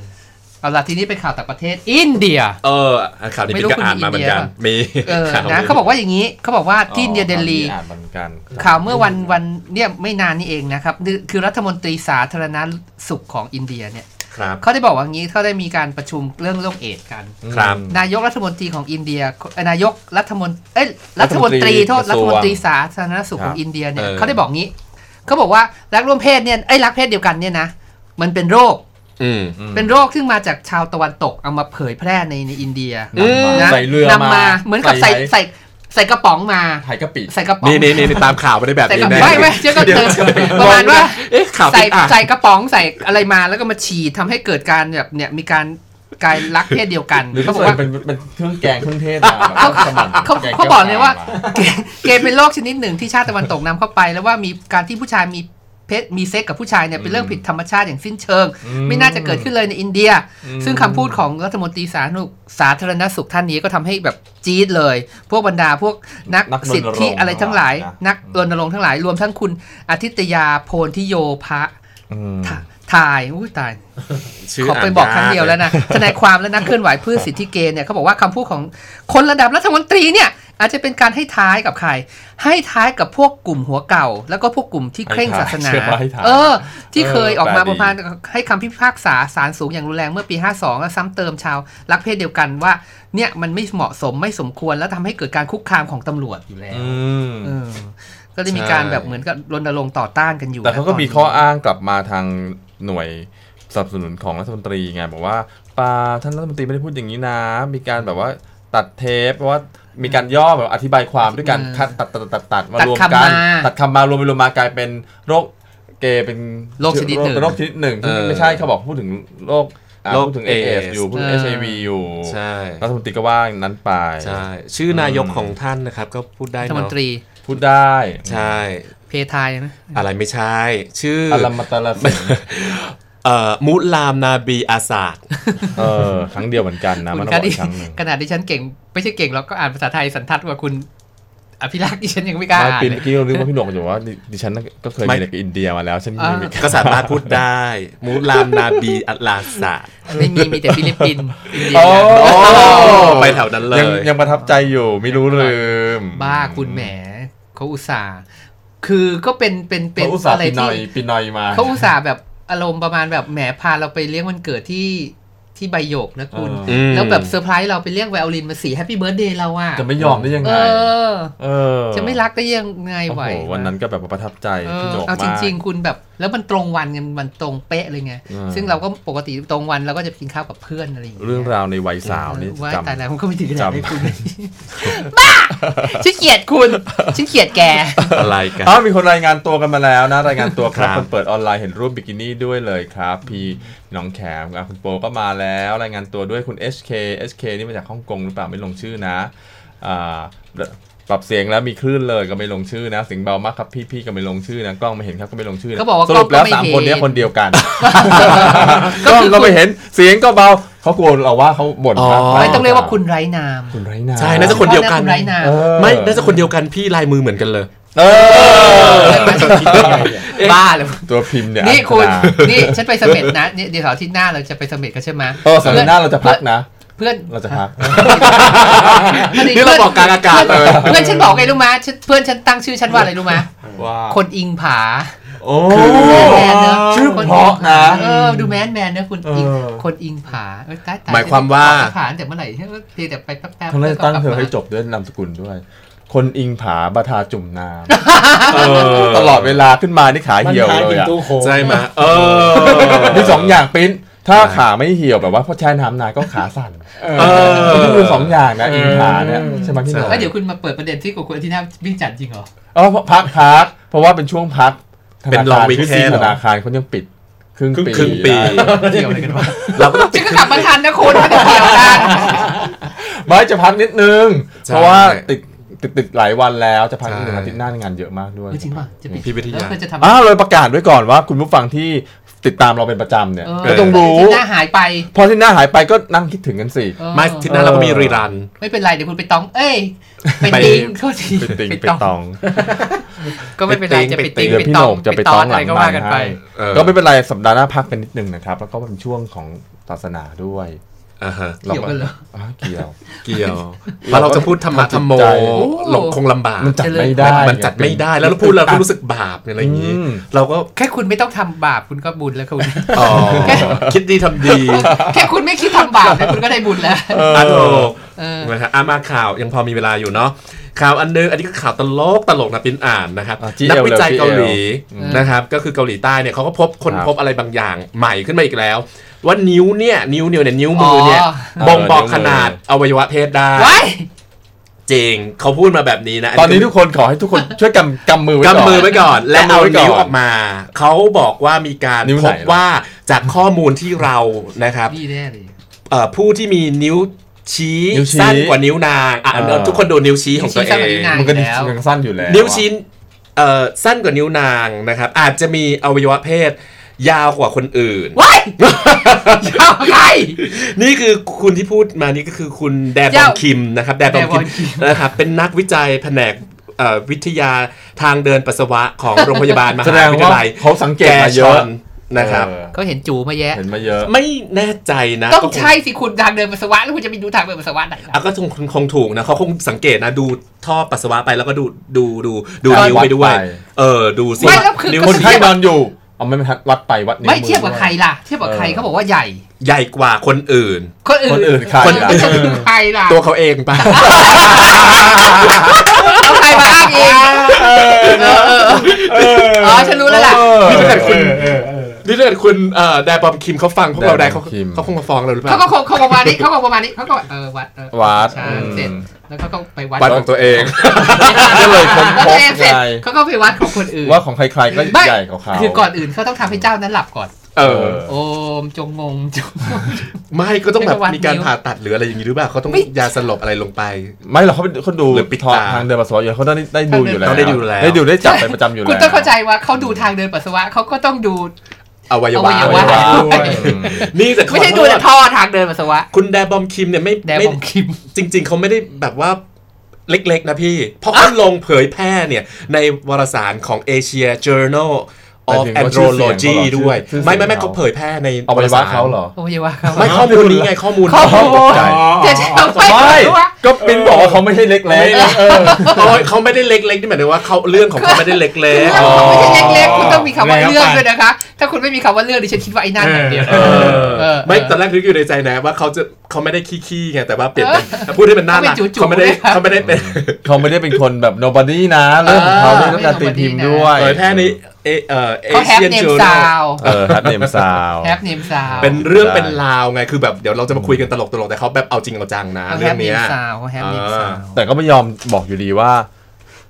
เอาละทีนี้ไปข่าวต่างประเทศอินเดีย เออข่าวนี้ไม่พี่รู้ก็อ่านคุณมาเหมือนกันอินเดียมีเออข่าวนะเขาบอกว่าอย่างนี้เขาบอกว่าที่อินเดียเดลีอ่านเหมือนกันข่าวเมื่อวันวันเนี่ยไม่นานนี้เองนะครับ คือคือรัฐมนตรีสาธารณสุขของอินเดียเนี่ยครับเขาได้บอกว่างี้เขาได้มีการประชุมเรื่องโรคเอดส์กันครับนายกรัฐมนตรีของอินเดียเอ่อนายกรัฐมนตรีเอ้ยรัฐมนตรีโทษรัฐมนตรีกระทรวงสาธารณสุขครับของอินเดียเนี่ยเออเขาได้บอกงี้เขาบอกว่ารักร่วมเพศเนี่ยไอ้ยรักเพศเดียวกันเนี่ยนะมันเป็นโรคอืม เป็นโรคซึ่งมาจากชาวตะวันตกเอามาเผยแพร่ในในอินเดียอืมนะใส่เรือนำมาเหมือนกับใส่ใส่ใส่ใส่กระป๋องมาไทยกะปิใส่กระป๋องนี่นี่นี่ตามข่าวไม่ได้แบบใส่นี้กระแน่ไม่ไม่เชื่อก็เติมประมาณว่าเอ๊ะข่าวใส่ผิดอะใส่กระป๋องใส่อะไรมาแล้วก็มาฉีดทำให้เกิดการแบบเนี่ยมีการกายรักเพศเดียวกันหรือเขาเขาบอกใส่ว่าเป็นเป็นเครื่องแกงเครื่องเทศมาแบบเขาสมั่นเขาแงเขาบอกเลยว่าแก้เกย์เกย์เป็นโรคชนิดหนึ่งที่ชาติตะวันตกนำเข้าไป แล้วว่ามีการที่ผู้ชายมี เพศมีเซ็กกับผู้ชายเนี่ยเป็นเรื่องผิดธรรมชาติอย่างสิ้นเชิง ไม่น่าจะเกิดขึ้นเลยในอินเดีย ซึ่งคำพูดของรัฐมนตรีสาธารณสุขสาธารณสุขท่านนี้ก็ทำให้แบบจี๊ดเลย พวกบรรดาพวกนักนักรณรงค์สิทธิอะไรทั้งหลายนะนักรณรงค์ทั้งหลายรวมทั้งคุณอาทิตยาโพนทิโยพะอืมทถ่ายอุ้ยตายชื่ขอไปบอกครั้งเดียวแล้วนะทนายความและนักเคลื่อนไหวเพื่อสิทธิเกย์เนี่ยเขาบอกว่าคำพูดของคนระดับรัฐมนตรีเนี่ย อาจจะเป็นการให้ท้ายกับใคร ให้ท้ายกับพวกกลุ่มหัวเก่า แล้วก็พวกกลุ่มที่เคร่งศาสนาให้ท้ายให้ท้ายเออ ที่เคยออกมาเออประมาณให้คำพิพากษาศาลสูงอย่างรุนแรงเมื่อปี 52 แล้วซ้ำเติมชาว รักเพศเดียวกันว่า เนี่ยมันไม่เหมาะสมไม่สมควรแล้วทำให้เกิดการคุกคามของตำรวจอยู่แล้วอืมเออก็ได้มีการแบบเหมือนกับรณรงค์ต่อต้านกันอยู่ แต่เขาก็นะมีตนนี้ข้ออ้างกลับมาทางหน่วยสนับสนุนของรัฐมนตรีไงบอกว่าปาท่านรัฐมนตรีไม่ได้พูดอย่างนี้นะ มีการแบบว่าตัดเทปเพราะว่ามีการย่อแบบอธิบายความด้วยการอืมคัดตัดตัดตัดตัดมาตัดรวมคำกันมาตัดคำมารวมไปรวมมากลายเป็นโรคเกย์เป็นโรคชนิดหนึ่งเป็นโรคชนิดหนึ่งที่เออไม่ใช่เขาบอกพูดถึงโรคอ่าโรคพูดถึง AIDS เอสอยู่พูดถึงเอเออชไอวีอยู่ใช่รัฐมนตรีก็ว่านั้นไปใช่ชื่อนายกของท่านนะครับ ก็พูดได้รัฐมนเนาะตรีพูดได้ใช่เพทายนะอะไรไม่ใช่ ชื่ออัลลัมมัตตาลาสิงเอ่อ มุลามนาบีอาซาดเออครั้งเดียวเหมือนกันนะคุมันณต้องก็บอกดิอีกครั้งหนึ่งขนาดที่ฉันเก่ง ไม่ใช่เก่งหรอกก็อ่านภาษาไทยสันทัดกว่าคุณอภิรักษ์ที่ฉันยังไม่กล้าไม่อ่านปีเลเมื่ยอกี้เรานึกว่าพี่หนกอยู่ว่าดิดิฉันก็เคยไม่มีเด็กอินเดียมาแล้วฉันอ่ามีก็สามารถพูดได้มุลามนาบีอัลลาซาดไม่มีมีแต่ฟิลิปปินส์อินเดียโอ้ไปแถวนั้นเลยังยยังประทับใจอยู่ไม่รู้ลืมบ้าคุณแหมเขาอุตส่าห์คือก็เป็นเป็นเป็นเขาอุตส่าห์อะไรปีนอที่ยปีนอยมาเขาอุตส่าห์แบบ อารมณ์ประมาณแบบแหมพาเราไปเลี้ยงวันเกิดที่ที่ใบหยกนะคุณ เออ แล้วแบบเซอร์ไพรส์เราไปเรียกไวโอลินมาสี Happy Birthday เราอะจะไม่ยอมได้ยังเอไง อ เออจะไม่รักได้ยังไงโอ้ไหวโหวันนั้นก็แบบประทับใจเอพี่อหนกเอาจมากริง ๆ คุณแบบ แล้วมันตรงวันกันมันตรงเป๊ะเลยไงเออซึ่งเราก็ปกติตรงวันเราก็จะไปกินข้าวกับเพื่อนอะไรอย่างเงี้ยเรื่องราวในวัยสาวนี่เออว่าจำตายแล้วมันก็ไม่ถึงขนาดนั้นจำคุณบ้าฉันเกลียดคุณฉันเกลียดแกอะไรกันอ้าวมีคนรายงานตัวกันมาแล้วนะรายงานตัวครับครับคนเปิดออนไลน์เห็นรูปบิกินี่ด้วยเลยครับ พี่น้องแขมอะคุณโปก็มาแล้ว รายงานตัวด้วยคุณ HK HK นี่มาจากฮ่องกงหรือเปล่าไม่ลงชื่อนะอ่า ปรับเสียงแล้วมีคลื่นเลยก็ไม่ลงชื่อนะเสียงเบามากครับพี่พี่ก็ไม่ลงชื่อนะกล้องไม่เห็นครับก็ไม่ลงชื่อนะเขาบอกว่าสรุปแล้วกล้องก็ไม่สามคนเนี้ยเห็นคนเดียวกันก็กล้องคือก็ไม่คุณเห็นเสียงก็เบาเขากลัวเราว่าเขาบ่นอ๋อมากไม่ต้องเรียกว่าคุณไร้นามคุณไร้นามใช่น่าจะ คนเดียวกัน คุณไร้นามเออไม่น่าจะคนเดียวกันพี่ลายมือเหมือนกันเลย เออบ้าเลย ตัวพิมพ์เนี่ยนี่คุณ อังานี่ฉันไปเสม็ดนะนี่เดี๋ยวเสาร์อาทิตย์หน้าเราจะไปเสม็ดกันใช่ไหมเออสัปดาห์หน้าเราจะพักนะ เพื่อนเราจะพักนี่เราบอกกลางอากาศเลยเพื่อนฉันบอกไงรู้ไหมฉันเพื่อนฉันตั้งชื่อฉันว่าอะไรรู้ไหมว่าคนอิงผาโอ้แมนเนอะชื่อเพราะนะเออดูแมนแมนเนอะคุณอิงเออคนอิงผาเอ้ยตายตหมายความว่าจะผาตั้งแต่เมื่อไหร่เพียงแต่ไปแป๊บๆทั้งนั้นแล้วก็ตั้งกลับเธอมาให้จบด้วยนามสกุลด้วย คนอิงผาบาทาจุ่มน้ำเออตลอดเวลาขึ้นมานี่ขามันเหี่ยวท้ายเลกิยนอะตู้โค้งใช่ไหมเออมีสองอย่างปิ้น ถ้าขาไม่เหี่ยวแบบว่าพอแช่น้ำนานก็ขาสั่นเออนี่คือสองอย่างนะอิงผาเนี่ยใช่ไหมพี่หนุ่มแล้วเดี๋ยวคุณมาเปิดประเด็นที่กับคุณที่หน้าวิ่งจัดจริงเหรออ๋อพักพักเพราะว่าเป็นช่วงพักเป็นธาคาร long weekend คือซีธนาคารเขายังปิดครึ่งปีครึ่งปีเกี่ยวอะไรกันวะเราก็ต้องปิฉัดนก็กลับมาทันนะคุณไม่ได้เกี่ยวกันไม่จะพักนิดนึงใช่เพราะว่าติด ติดติดหลายวันแล้วจะพักนิดนึงใช่อาทิตย์หน้างานเยอะมากด้วยจริงป่ะจะไปพี่วิทยาแล้วเธอจะทำอ้าวเลยประกาศไว้ก่อนว่า คุณผู้ฟังที่ติดตามเราเป็นประจำเนี่ยเออก็ต้องรู้ที่หน้าหายไป พอที่หน้าหายไปก็นั่งคิดถึงกันสิเออไม่ทีหน้าเราก็มีรีรัน ไม่เป็นไรเดี๋ยวคุณไปตอง เอ้ยไปไปติงโทษทีไปติงไปตอง ก็ไม่เป็นไรจะไปติงเดี๋ยวไปพี่ตโหองน่งจะไปไปตตอองนหอะลัไรงก็ไมว่าค์กันไปให้เออก็ไม่เป็นไรสัปดาห์หน้าพักกันนิดนึงนะครับ แล้วก็เป็นช่วงของศาสนาด้วย อ่าฮะเกี่ยวกันเหรออ่าเกี่ยว เกี่ยวเพราะเราจะพูดธรรมะธรรมโมใจหลงคงลำบากมันจัดไม่ได้ มันจัดไม่ได้ แล้วเราพูดเราก็รู้สึกบาปอะไรอย่างนี้อืมเราก็แค่คุณไม่ต้องทำบาปคุณก็บุญแล้วคุณอ๋อคิดดีทำดี แค่คุณไม่คิดทำบาปเนี่ยคุณก็ได้บุญแล้วอะโถเออนะฮะอะมาข่าวยังพอมีเวลาอยู่เนาะข่าวอันนึงอันนี้ก็ข่าวตลกตลกนะปินอ่านนะครับอะ GL นักวิจัยเกาหลีอืมนะครับ ก็คือเกาหลีใต้เนี่ยเขาก็พบคนครับพบอะไรบางอย่างใหม่ขึ้นมาอีกแล้ว ว่านิ้วเนี่ย นิ้วนิ้วเนี่ยนิ้วมือเนี่ยอ๋อบ่งบอกเออนิ้วมือขนาดอวัยวะเพศได้ไว้จริงเขาพูดมาแบบนี้นะ ตอนนี้ทุกคนขอให้ทุกคนช่วยกำกำมือไว้ก่อนกำมือไว้ก่อน และกำมืเอาอไว้ก่อนนิ้วออกมา เขาบอกว่ามีการนิ้วพไหนบล่ะว่าจากข้อมูลที่เรานะครับนี่แน่เลยเอ่อผู้ที่มีนิ้วชี้นิ้วชี้สั้นกว่านิ้วนางอะเออทุกคนดูนิ้วชี้ของตัวเอนิ้วชี้สั้นกว่านิ้วนางงมันก็แล้วยังสั้นอยู่แล้ว นิ้วชี้เอ่อสั้นกว่านิ้วนางนะครับ อาจจะมีอวัยวะเพศ ยาวกว่าคนอื่น ว้ายยาวไกลนี่คือคุณที่พูดมานี่ก็คือคุณแดบอยานวคิมนะครับ แดบอนแดบคิอมนคิมนะครับเป็นนักวิจัยแผนกเอ่อวิทยาทางเดินปัสสาวะของโรงพยาบาลมแสดหางวิทว่ายาลัยเขาสังเกตมาเยอะแกชอนนะครับ เออเขาเห็นจูมาแยะ เห็นมาเยอะ ไม่แน่ใจนะต้องก็คใช่สิคุณทางเดินปัสสาวะแล้วคุณจะไปดูทางเดินปัสสาวะไหนล่ะ อะก็คงคงคงถูกนะเขาคงสังเกตนะดูท่อปัสสาวะไปแล้วก็ดูดูดูดูการนิ้วไปด้วยวัดไปเออดูสิไม่แล้วคือ นิ้ว คนไข้นอนอยู่ เอาไม่ทัดวัดไปวัดนิ้วไม่อเทียบกับใครล่ะ เทียบกับใครเออเขาบอกว่าใหญ่ ใหญ่กว่าคนอื่น คนอื่นคนอื่นใครคนล่ะอื่นใครล่ะตัวเขาเองปะเอาใครมาอ้างเองเออเออเอออ๋อฉันรู้แล้วล่ะนี่ถ้าเกิดคุณ นี่ถ้าเกิดคุณเอ่อแดบอมคิมเขาฟังพวกเราได้เขาแดบอมคิมเขาคงมาฟ้องเราหรือเปล่าเขาก็คงเขาประมาณนี้เขาก็ประมาณนี้เขาก็เออวัดเออวัดใช่อืมเสร็จแล้วเขาก็ไปวัดวัดของตัวเองก็เลยค้นแล้วพตัวบเองเสร็จไงเขาก็ไปวัดของคนอื่นว่าของใครๆก็ไม่ใหญ่กว่าเขาคือก่อนอื่นเขาต้องทำให้เจ้านั้นหลับก่อนเออโอมจงงงจงงงไม่ก็ต้องแบบไม่ก็วัดมีการนิ้วผ่าตัดหรืออะไรอย่างนี้หรือเปล่าเขาต้องไม่ยาสลบอะไรลงไป ไม่หรอกเขาเป็นเขาดูหรือปิดทอตาทางเดินปัสสาวะอยู่เขาต้องได้ได้ดูอยู่แล้วต้องได้ดูแล้วได้ดูได้จับไปประจำอยู่แล้วคุณต้องเข้าใจว่าเขาดูทางเดินปัสสาวะเขาก็ต้องดู อวัยวะอวัยวะด้วยอืมนี่แต่ขอไม่ใช่โทดูษแต่ท่อทางเดินปัสสาวะ คุณแดบอมคิมเนี่ยไม่แดไม่บอมคิม จริง ๆ เขาไม่ได้แบบว่าเล็ก ๆ นะพี่ เพราะเขาลงเผยแพร่เนี่ย ในวารสารของ Asia Journal หมาย of ถึงว่าชื่อเสียง Andrology เขาเหรอด้วยชื่อเสียงไม่ไม่ไม่เขาเขาเผยแพร่ในอวัยวะเขาเหรอโอ้ยว่าเขาไม่ข้อมูลนี้ไงข้อมูลข้อมูลตกใจเดี๋ยวจะเอาไปไม่ว่าก็ปินบอกว่าเขาไม่ใช่เล็กไม่ๆเล็กโอ้ยเขาไม่ได้เล็กๆนี่หมายถึงว่าเขาเรื่องของเขาไม่ได้เล็กเรื่องๆของไม่ใช่เล็กๆคุณต้องมีคำว่าแล้วเรื่องไปด้วยนะคะ ถ้าคุณไม่มีคำว่าเรื่องดิฉันคิดว่าไอ้นั่นอย่างเดียวเออเออไม่ตอนแรกนึกอยู่ในใจนะว่าเขาจะ เขาไม่ได้ขี้ๆไงแต่ว่าเปลี่ยนเป็นพูดให้เป็นหน้ารักเขาเป็นจู่ๆเขาไม่ได้ด้วยครับเขาไม่ได้เป็นเขาไม่ได้เป็นคนแบบ nobody นะเรื่องของเขาเรื่องการตีพิมพ์ด้วยเผยแพร่ในเอเอ่อเขาแฮป Asian เนม Journal ซาวเออฮัตเนมซาวแฮปเนมซาวเป็นเรื่องเป็นราวไงคือแบบเดี๋ยวเราจะมาคุยกันตลกๆแต่เขาแบบเอาจริงเอาจังนะเขาแฮเรื่อปงเนเนี้มยซาวเขาแฮปเนมซาวแต่ก็ไม่ยอมบอกอยู่ดีว่า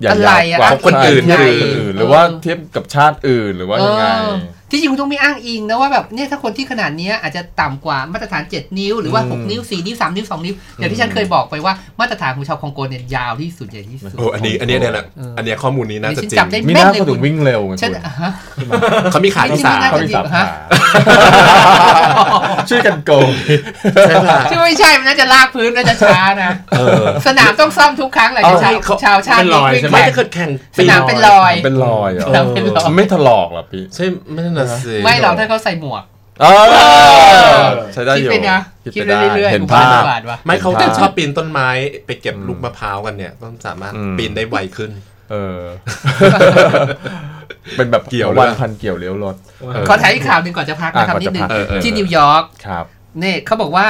อย่าอะไรยาวอะกว่าคนอื่นเทียบกับคือคนอื่นหรือว่าเทียบกับชาติอื่นหรือว่ายังไงเออ ที่จริงคุณต้องมีอ้างอิงนะว่าแบบเนี่ยถ้าคนที่ขนาดเนี้ยอาจจะต่ำกว่ามาตรฐาน 7 นิ้วหรือว่าอืม6นิ้ว 4 นิ้ว 3 นิ้ว 2 นิ้วอย่างที่ฉันเคยบอกไปว่ามาตรฐานของชาวคองโกเนี่ยยาวที่สุดใหญ่ที่สุดโอ้อันนี้อันนี้เนี่ยแหละเอออัอันเนี้ยข้อมูลนี้น่าดิจะฉันจริงจำได้มีหแม่นน้าเลยเขาถึงวิ่งเร็วไงฉันคุณอะฮะเขามีขาที่สามไม่เขามีสามฮะขาช่วยกันโกงใช่ป่ะที่ไม่ใช่มันน่าจะลากพื้นน่าจะช้านะเออสนามต้องซ่อมทุกครั้งเลยเอาชาวให้เขาชาวชาติเป็นรอยวิ่งใช่ไหมไม่แข่งถ้าเกิดแข่งสนามเป็นรอยเป็นรอยเหรอสนามเป็นรอยมันไม่ถลอกเหรอพี่ใช่ไม่น่าสิไม่หรอกถ้าเขาใส่หมวกเออใช้ได้คิดอยู่ไปนะคิดคิดไปไปได้เรื่อยๆเห็นอุภาบาทพอุบาทวะไม่เขาเห็นภาพชอบปีนต้นไม้ไปเก็บลูกมะพร้าวกันเนี่ยต้องสามารถอืมปีนได้ไวขึ้น เออ เป็นแบบเกี่ยววันด้วยพันเกี่ยวเลี้ยวรถขอถ่ายอีกข่าวหนึ่งก่อนจะพักนะครับอะนิดนึงก่อนจะพักเออเออที่นิวยอร์กครับเนี่ยเขาบอกว่า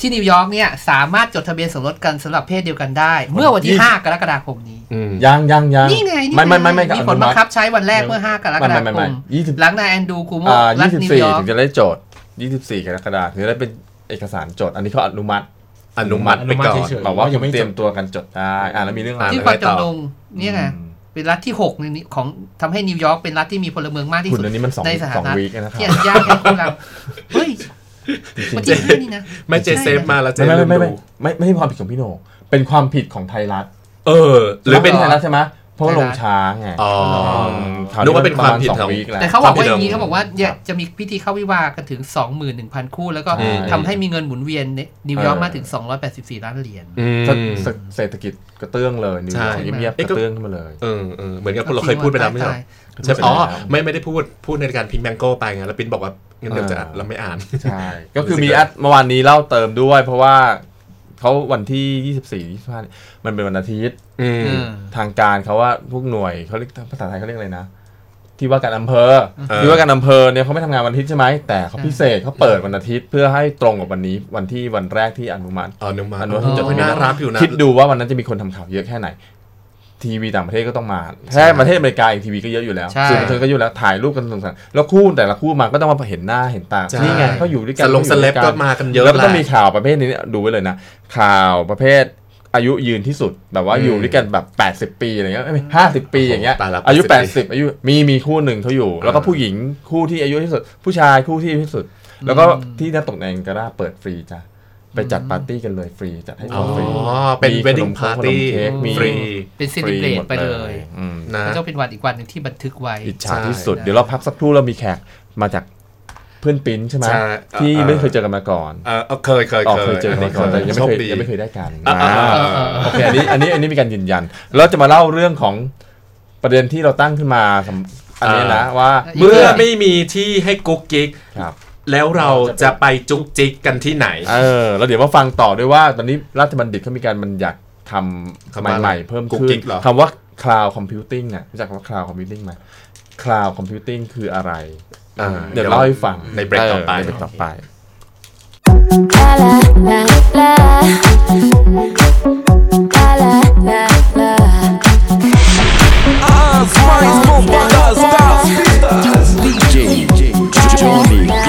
ที่นิวยอร์กเนี่ยสามารถจดทะเบียนสมรสกันสำหรับเพศเดียวกันได้ เมื่อวันที่ยี่สิบ5กรกฎาคมนี้อืมยังยังยังนี่ไงนี่ไม่ไม่ไม่ไม่มีผลบังคับใช้วันแรกเมื่อ 5 กรกไม่ฎาไม่คไม่มยี่สิบหลังนายแอนดูคูโมอ่ารัยี่ฐสิบนิวสี่ยอร์กถึงจะได้โจทย์ยี่สิบสี่กรกฎาคมถึงจะได้เป็นเอกสารโจทย์อันนี้เขาอนุมัติอนุมัติไปก่อนเฉยๆบอกว่ายัยังงไม่ไม่เตรียมจบตัวกันจดได้อ่าแล้วมีเรื่องอะไรอะที่แล้คววามไงต่อจำลงเนี่ยไงเป็นรัฐที่6ในนี้ของทำให้นิวยอร์กเป็นรัฐที่มีพลเมืองมากที่คุณสุดอันนี้มันสองในสถาสองนะวีคนะครัที่บอนุญาตให้คู่เราเฮ้ย จริงวันๆที่ห้านี่นะไม่เจเซฟมาแล้วเจไม่ลืไม่มไม่ดูไม่ไม่ไม่ใช่ความผิดของพี่โหนงเป็นความผิดของไทยรัฐ เออ หรือเป็นไทยรัฐใช่ไหมเพราะว่าลงช้าไงอ๋อข่าวนึกว่าเป็นความผิดประขณองสวีคแล้วแต่เขาบอกว่าอย่างนี้ความผิดเขาบอกว่าเนี่ยครับจะมีพิธีเข้าวิวาห์กันถึง 21,000 คู่ แล้วก็อืมทำให้มีเงินหมุนเวียนในนิวยอร์กเออมาถึง 284 ล้านเหรียญอืมเศรษฐกิจกระเตื้องเลยนิวยอร์กใช่เงียบๆเอ๊ะกก็ระเตื้องขึ้นมาเลยเออเออเหมือนกับเราเคยพูดไปแล้วไม่ใช่เหรอ ใช่พูดไปอ๋อแล้วไม่ไม่ได้พูดพูดในการพิง Mango ไปไงแล้วปินบอกว่างั้นเดี๋ยวจะอ่าเราไม่อ่านใช่ก็คือมีแอดเมื่อวานนี้เล่าเติมด้วย เพราะว่าเขาวันที่ 24 25เนี่ยมันเป็นวันอาทิตย์อืมทางการเขาว่าพวกหน่วยเขาเรียกภาษาไทยเขาเรียกอะไรนะ ที่ว่าการอำเภอเออที่ว่าการอำเภอเนี่ยเขาไม่ทำงานวันอาทิตย์ใช่ไหมแต่เขาพิเศษเขาเปิดวันอาทิตย์เพื่อให้ตรงกับวันนี้วันที่วันแรกที่อนุมัติอ๋อนุมาอนุมัติที่จดทะเบียน่ารักอยู่นะคิดดูว่าวันนั้นจะมีคนทำข่าวเยอะแค่ไหน ทีวีต่างประเทศก็ต้องมาแค่ประเทศอเมริกาเองทีวีก็เยอะอยู่แล้วใช่สื่อบันเทิงก็เยอะแล้วถ่ายรูปกันสงสารแล้วคู่แต่ละคู่มาก็ต้องมาเห็นหน้าเห็นตาใช่นี่ไงเขาอยู่ด้วยกัสนลงสขาอยู่เล็ด้บวยนก็มากันเยอะแล้วก็ต้องหะมีข่าวประเภทนี้ดูไว้เลยนะ ข่าวประเภทอายุยืนที่สุดแบบว่าอืมอยู่ด้วยกันแบบ 80 ปีอะไรเงี้ยห้าสิบปีอย่างเงี้ยตายละอายุ80 80 อายุมีมีคู่หนึ่งเขาอยู่ แล้วก็ผู้หญิงคู่ที่อายุที่สุด ผู้ชายคู่ที่อายุที่สุด แล้วก็ที่น้าตกไนแองการ่าเปิดฟรีจ้ะ ไปจัดปาร์ตี้กันเลยฟรีจัดให้อ๋อเขาฟรีเป็นมี wedding ขนมปาร์ตี้ขนมเค้กมีฟรีเป็น celebrate ไปเลยอืมนะแล้วก็เป็นวันอีกวันหนึ่งที่บันทึกไว้อิจฉาใช่ที่สุดนะเดี๋ยวเราพักสักครู่เรามีแขกมาจากเพื่อนปิ้นใช่ไหมใช่ที่เออไม่เคยเจอกันมาก่อนเออเออเคยเคยอ๋อเคเคยยเจอกันมาก่อนแต่ยังไม่เคยยังไม่เคยได้กันอ่าอ่าอ่าอ่าโอเคอันนี้อันนี้อันนี้มีการยืนยันเราจะมาเล่าเรื่องของประเด็นที่เราตั้งขึ้นมาสำอันนี้นะว่าอีกเมื่อเรื่องไม่มีที่ให้กุ๊กกิ๊กครับ แล้วเราจะไปจุกจิกกันที่ไหน เออแล้วเดี๋ยวมาฟังต่อด้วยว่า ตอนนี้ราชบัณฑิตเขามีการบัญญัติทำคำว่าอะไรใหม่ๆเพิ่มกุ๊กขึ้กิ๊นกเหรอคำว่า cloud computing อะรู้จักคำว่า cloud computing ไหม cloud computing คืออะไรอ่าเดี๋ยวเล่าให้ฟังในเบรกต่อไปในเบรกต่อไป La la la la. La la la la. DJ Johnny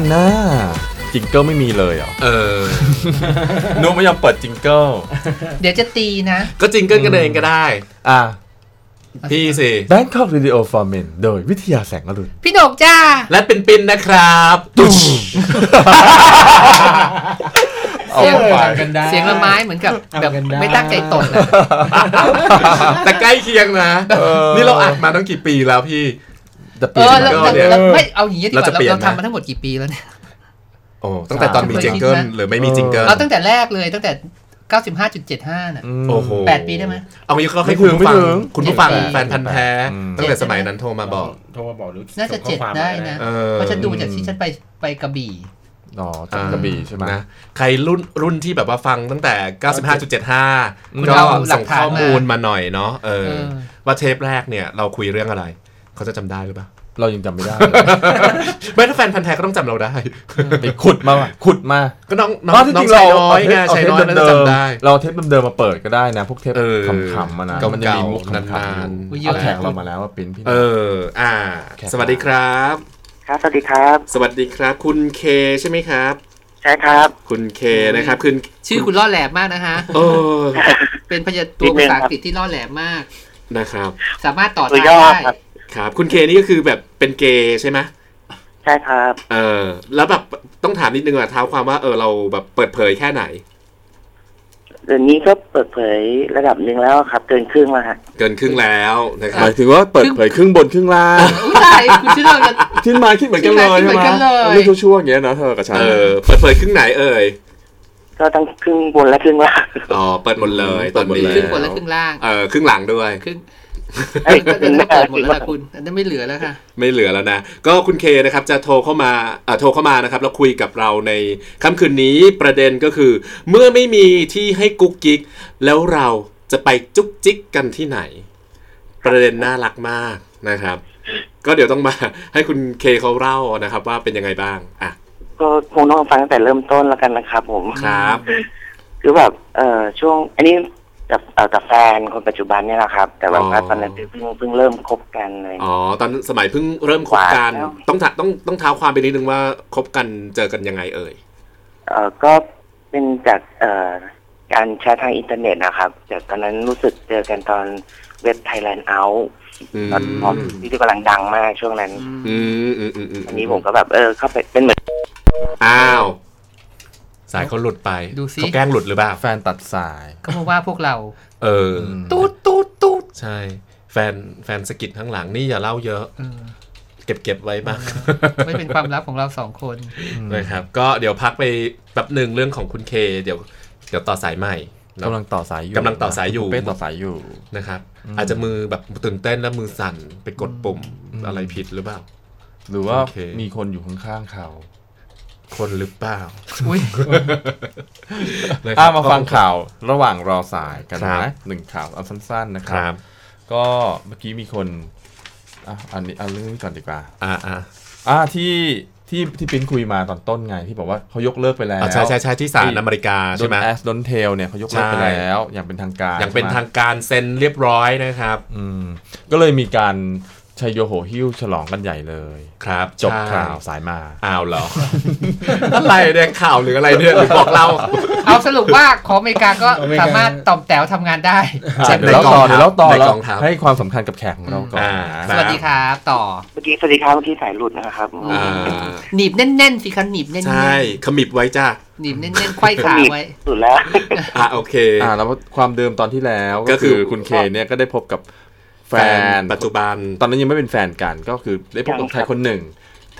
านหน้า jingle ไม่มีเลยเหรอเออนุ๊กไม่ยอมเปิด jingleเดี๋ยวจะตีนะ ก็ jingle กันเองก็ได้ อะพี่สิ Bangkok Radio for Men โดยวิทยาแสงอรุณ พี่หนกจ้า และเป็นปินนะครับเอาเสียงไปกันได้เสียงละไม้เหมือนกับแบบทำกันได้ไม่ตั้งใจตดนะแต่ใกล้เคียงนะ นี่เราอัดมาตั้งกี่ปีแล้วพี่ จะเปเอลี่ยนอจิงแล้วเกิลแล้วเนี่ย แล้วไม่เอาอย่างนี้ดีกเราว่าจะเราเปลี่ยนเราไหม ทำมาทั้งหมดกี่ปีแล้วเนี่ย โอ้ตั้งแต่ตอนมีเคยจิงคิดเกิลนะหรือไม่มีจิงเกิลเอาตั้งแต่แรกเลยตั้งแต่ 95.75 น่ะมโอ้โหแปดปีได้ไหม เอางี้ก็ให้ไม่คุณผู้ฟังถึงไม่ถึง คุณผู้ฟังเจ็ดปีแฟนพันธ์แท้อืมตั้งแต่สมัยนั้นโทรมาบอก โทรมาบอกหรือน่าจะส่งข้อเจ็ดความได้มานะ เออ เพราะฉันดูจากที่ฉันไปไปกระบี่ อ๋อจากกระบี่ใช่ไหม นะใครรุ่นรุ่นที่แบบว่าฟังตั้งแต่ 95.75 คุณก็เอาหลัส่กงฐานข้อมูลมามาหน่อยเนาะเออเออ ว่าเทปแรกเนี่ยเราคุยเรื่องอะไร เขาจะจำได้หรือเปล่าเรายังจำไม่ได้ ไม่ถ้าแฟนพันธ์แท้ก็ต้องจำเราได้ไปขุดมาว่ะขุดมา ก็น้องน้องว่าที่น้จองริงชาเรายน้อยไงเอาชายเทปน้อยน่าจะเดิมจำได้ๆเราเอาเทปเดิมๆมาเปิดก็ได้นะ พวกเทปเออขำๆมานะเก่าๆมันจะมีมุกขำนานๆๆอุ๊ยเยเอาอะแขกเรามาแล้วว่าปิ้นพี่เออ อ่าแขกสวัสดีครับ ครับ สวัสดีครับ สวัสดีครับ คุณเคใช่ไหมครับ ใช่ครับ คุณเคนะครับคุณชื่อคุณล่อแหลมมากนะฮะเออเป็นพยาตัวภาษาอังกฤษที่ล่อแหลมมากนะครับ สามารถต่อตัวท้ายย่อได้ ครับครับคุณเคนี่ก็คือแบบเป็นเกย์ใช่ไหมใช่ครับ เออ แล้วแบบต้องถามนิดนึงอะเท้าความว่าเออเราแบบเปิดเผยแค่ไหนเดี๋ยวนี้ก็เปิดเผยระดับหนึ่งแล้วครับ เกินครึ่งแล้วฮะเกินครึ่งแล้วนะคหรับมายถึงว่าเปิดเผยครึ่งบนครึ่งล่าง อุ๊ยตายคุณชื่อเราจะขึ้นมาคิดเหมือนกันเลยคิดเหมืใช่อนไหมกันเลย ไม่ชั่วๆอย่างเงี้ยนะเธอกับฉัน เออ เปิดเผยครึ่งไหนเอ่ย ก็ทั้งครึ่งบนและครึ่งล่างอ๋อ เปิดหมดเลยตอนนี้ครึ่งบนและครึ่งล่าง เออครึ่งหลังด้วย ครึ่ง เอ้ยก็ครึ่จะงหไม่น้าเปิดหมดครึ่งแล้วหลัล่ะงคุณ อันนั้นไม่เหลือแล้วค่ะ ไม่เหลือแล้วนะ ก็คุณเคนะครับจะโทรเข้ามาเอ่อโทรเข้ามานะครับแล้วคุยกับเราในค่ำคืนนี้ประเด็นก็คือ เมื่อไม่มีที่ให้กุ๊กกิ๊กแล้วเราจะไปจุ๊กจิ๊กกันที่ไหน ประเด็นน่ารักมากนะครับ ก็เดี๋ยวต้องมาให้คุณเคเขาเล่านะครับ ว่าเป็นยังไงบ้างอะก็คงต้องฟังตั้งแต่เริ่มต้นแล้วกันนะครับ ผมครับ คือแบบเอ่อช่วง อันนี้ กับเอ่อกับแฟนคนปัจจุบันเนี่ยแหละครับ แต่แบบว่าอ๋อ ตอนนั้นเพิ่งเพิ่งเริ่มคบกันอะไรอย่างอ๋อเงี้ยตอนสมัยเพิ่งเริ่มคบกันแล้ว ต้องถาต้องต้องเท้าความไปนิดนึงว่าคบกันเจอกันยังไงเอ่ย เอ่อก็เป็นจากเอ่อการแชททางอินเทอร์เน็ตนะครับจากตอนนั้นรู้สึกเจอกันตอนเว็บ Thailand Out อืมตอนตอนที่กำลังดังมากช่วงนั้น อืมอืมอืมอืมอันนี้ผมก็แบบเออเข้าไปเป็นเหมือน อ้าว สายเขาหลุดไปดูสิเขาแกล้งหลุดหรือเปล่าแฟนตัดสายก็มาว่าพวกเรา เออตูดตูดตูดใช่ แฟนแฟนสะกิดข้างหลังนี่อย่าเล่าเยอะเออเก็บเก็บไว้บ้างไม่เป็นความลับของเราสองคนนะครับ ก็เดี๋ยวพักไปแป๊บหนึ่งเรื่องของคุณเค เดี๋ยว เดี๋ยวต่อสายใหม่เนอะกำลังต่อสายอยู่กำลังต่อสายอยู่คุณเป้ต่อสายอยู่นะครับ อาจจะมือแบบตื่นเต้นแล้วมือสั่นไปกดปุ่มอะไรผิดหรือเปล่าหรือว่าโอเคมีคนอยู่ข้างๆเขา คนหรือเปล่าอุ้ยนะคอะรับมาฟังข่าวระหว่างรอสายกันครับนะหนึ่งข่าวเอาสั้นๆนะคครัรับบก็เมื่อกี้มีคนอะอันนี้เอาเรื่องนี้ก่อนดีกว่า อ่าอ่าอ่าที่ที่ที่ปิ้นคุยมาตอนต้นไงที่บอกว่าเขายกเลิกไปแล้วอ่าใช่ใช่ใช่ที่ศาลอเมริกาโดใช่นไหมแอสโดนเทลเนี่ยเขายกเลิกไปใช่แล้ว อย่างเป็นทางการอย่างเป็นใช่ไหมทางการเซ็นเรียบร้อยนะครับ อืมก็เลยมีการ ชัยโยโหหิ้วฉลองกันใหญ่เลย ครับจบใช่ข่าวสายมาอ้าวเหรออะไรเนี่ยข่าวหรืออะไรเนี่ยหรือบอกเรา เอาสรุปว่าของอเมริกาก็สามารถต่อมแต๋วทำงานได้อะเดี๋ยวเราต่อในกองทัพเดี๋ยวเราต่อในแล้วกองทัพให้ความสำคัญกับแขกของเราก่อนอ่านะสวัสดีครับต่อเมื่อกี้สวัสดีครับเมื่อกี้สายหลุดนะครับอ่าหนีบแน่นๆสิคะหนีบแน่นๆใช่ขมิบไว้จ้าหนีบแน่นๆไขว้ขาไว้สุดแล้ว อะโอเค อ่าแล้วความเดิมตอนที่แล้วก็ก็คืคืออคุณเคเนี่ยก็ได้พบกับ แฟนปัจจุบัน ตอนนั้นยังไม่เป็นแฟนกันก็คือได้พบกับชายคนหนึ่ง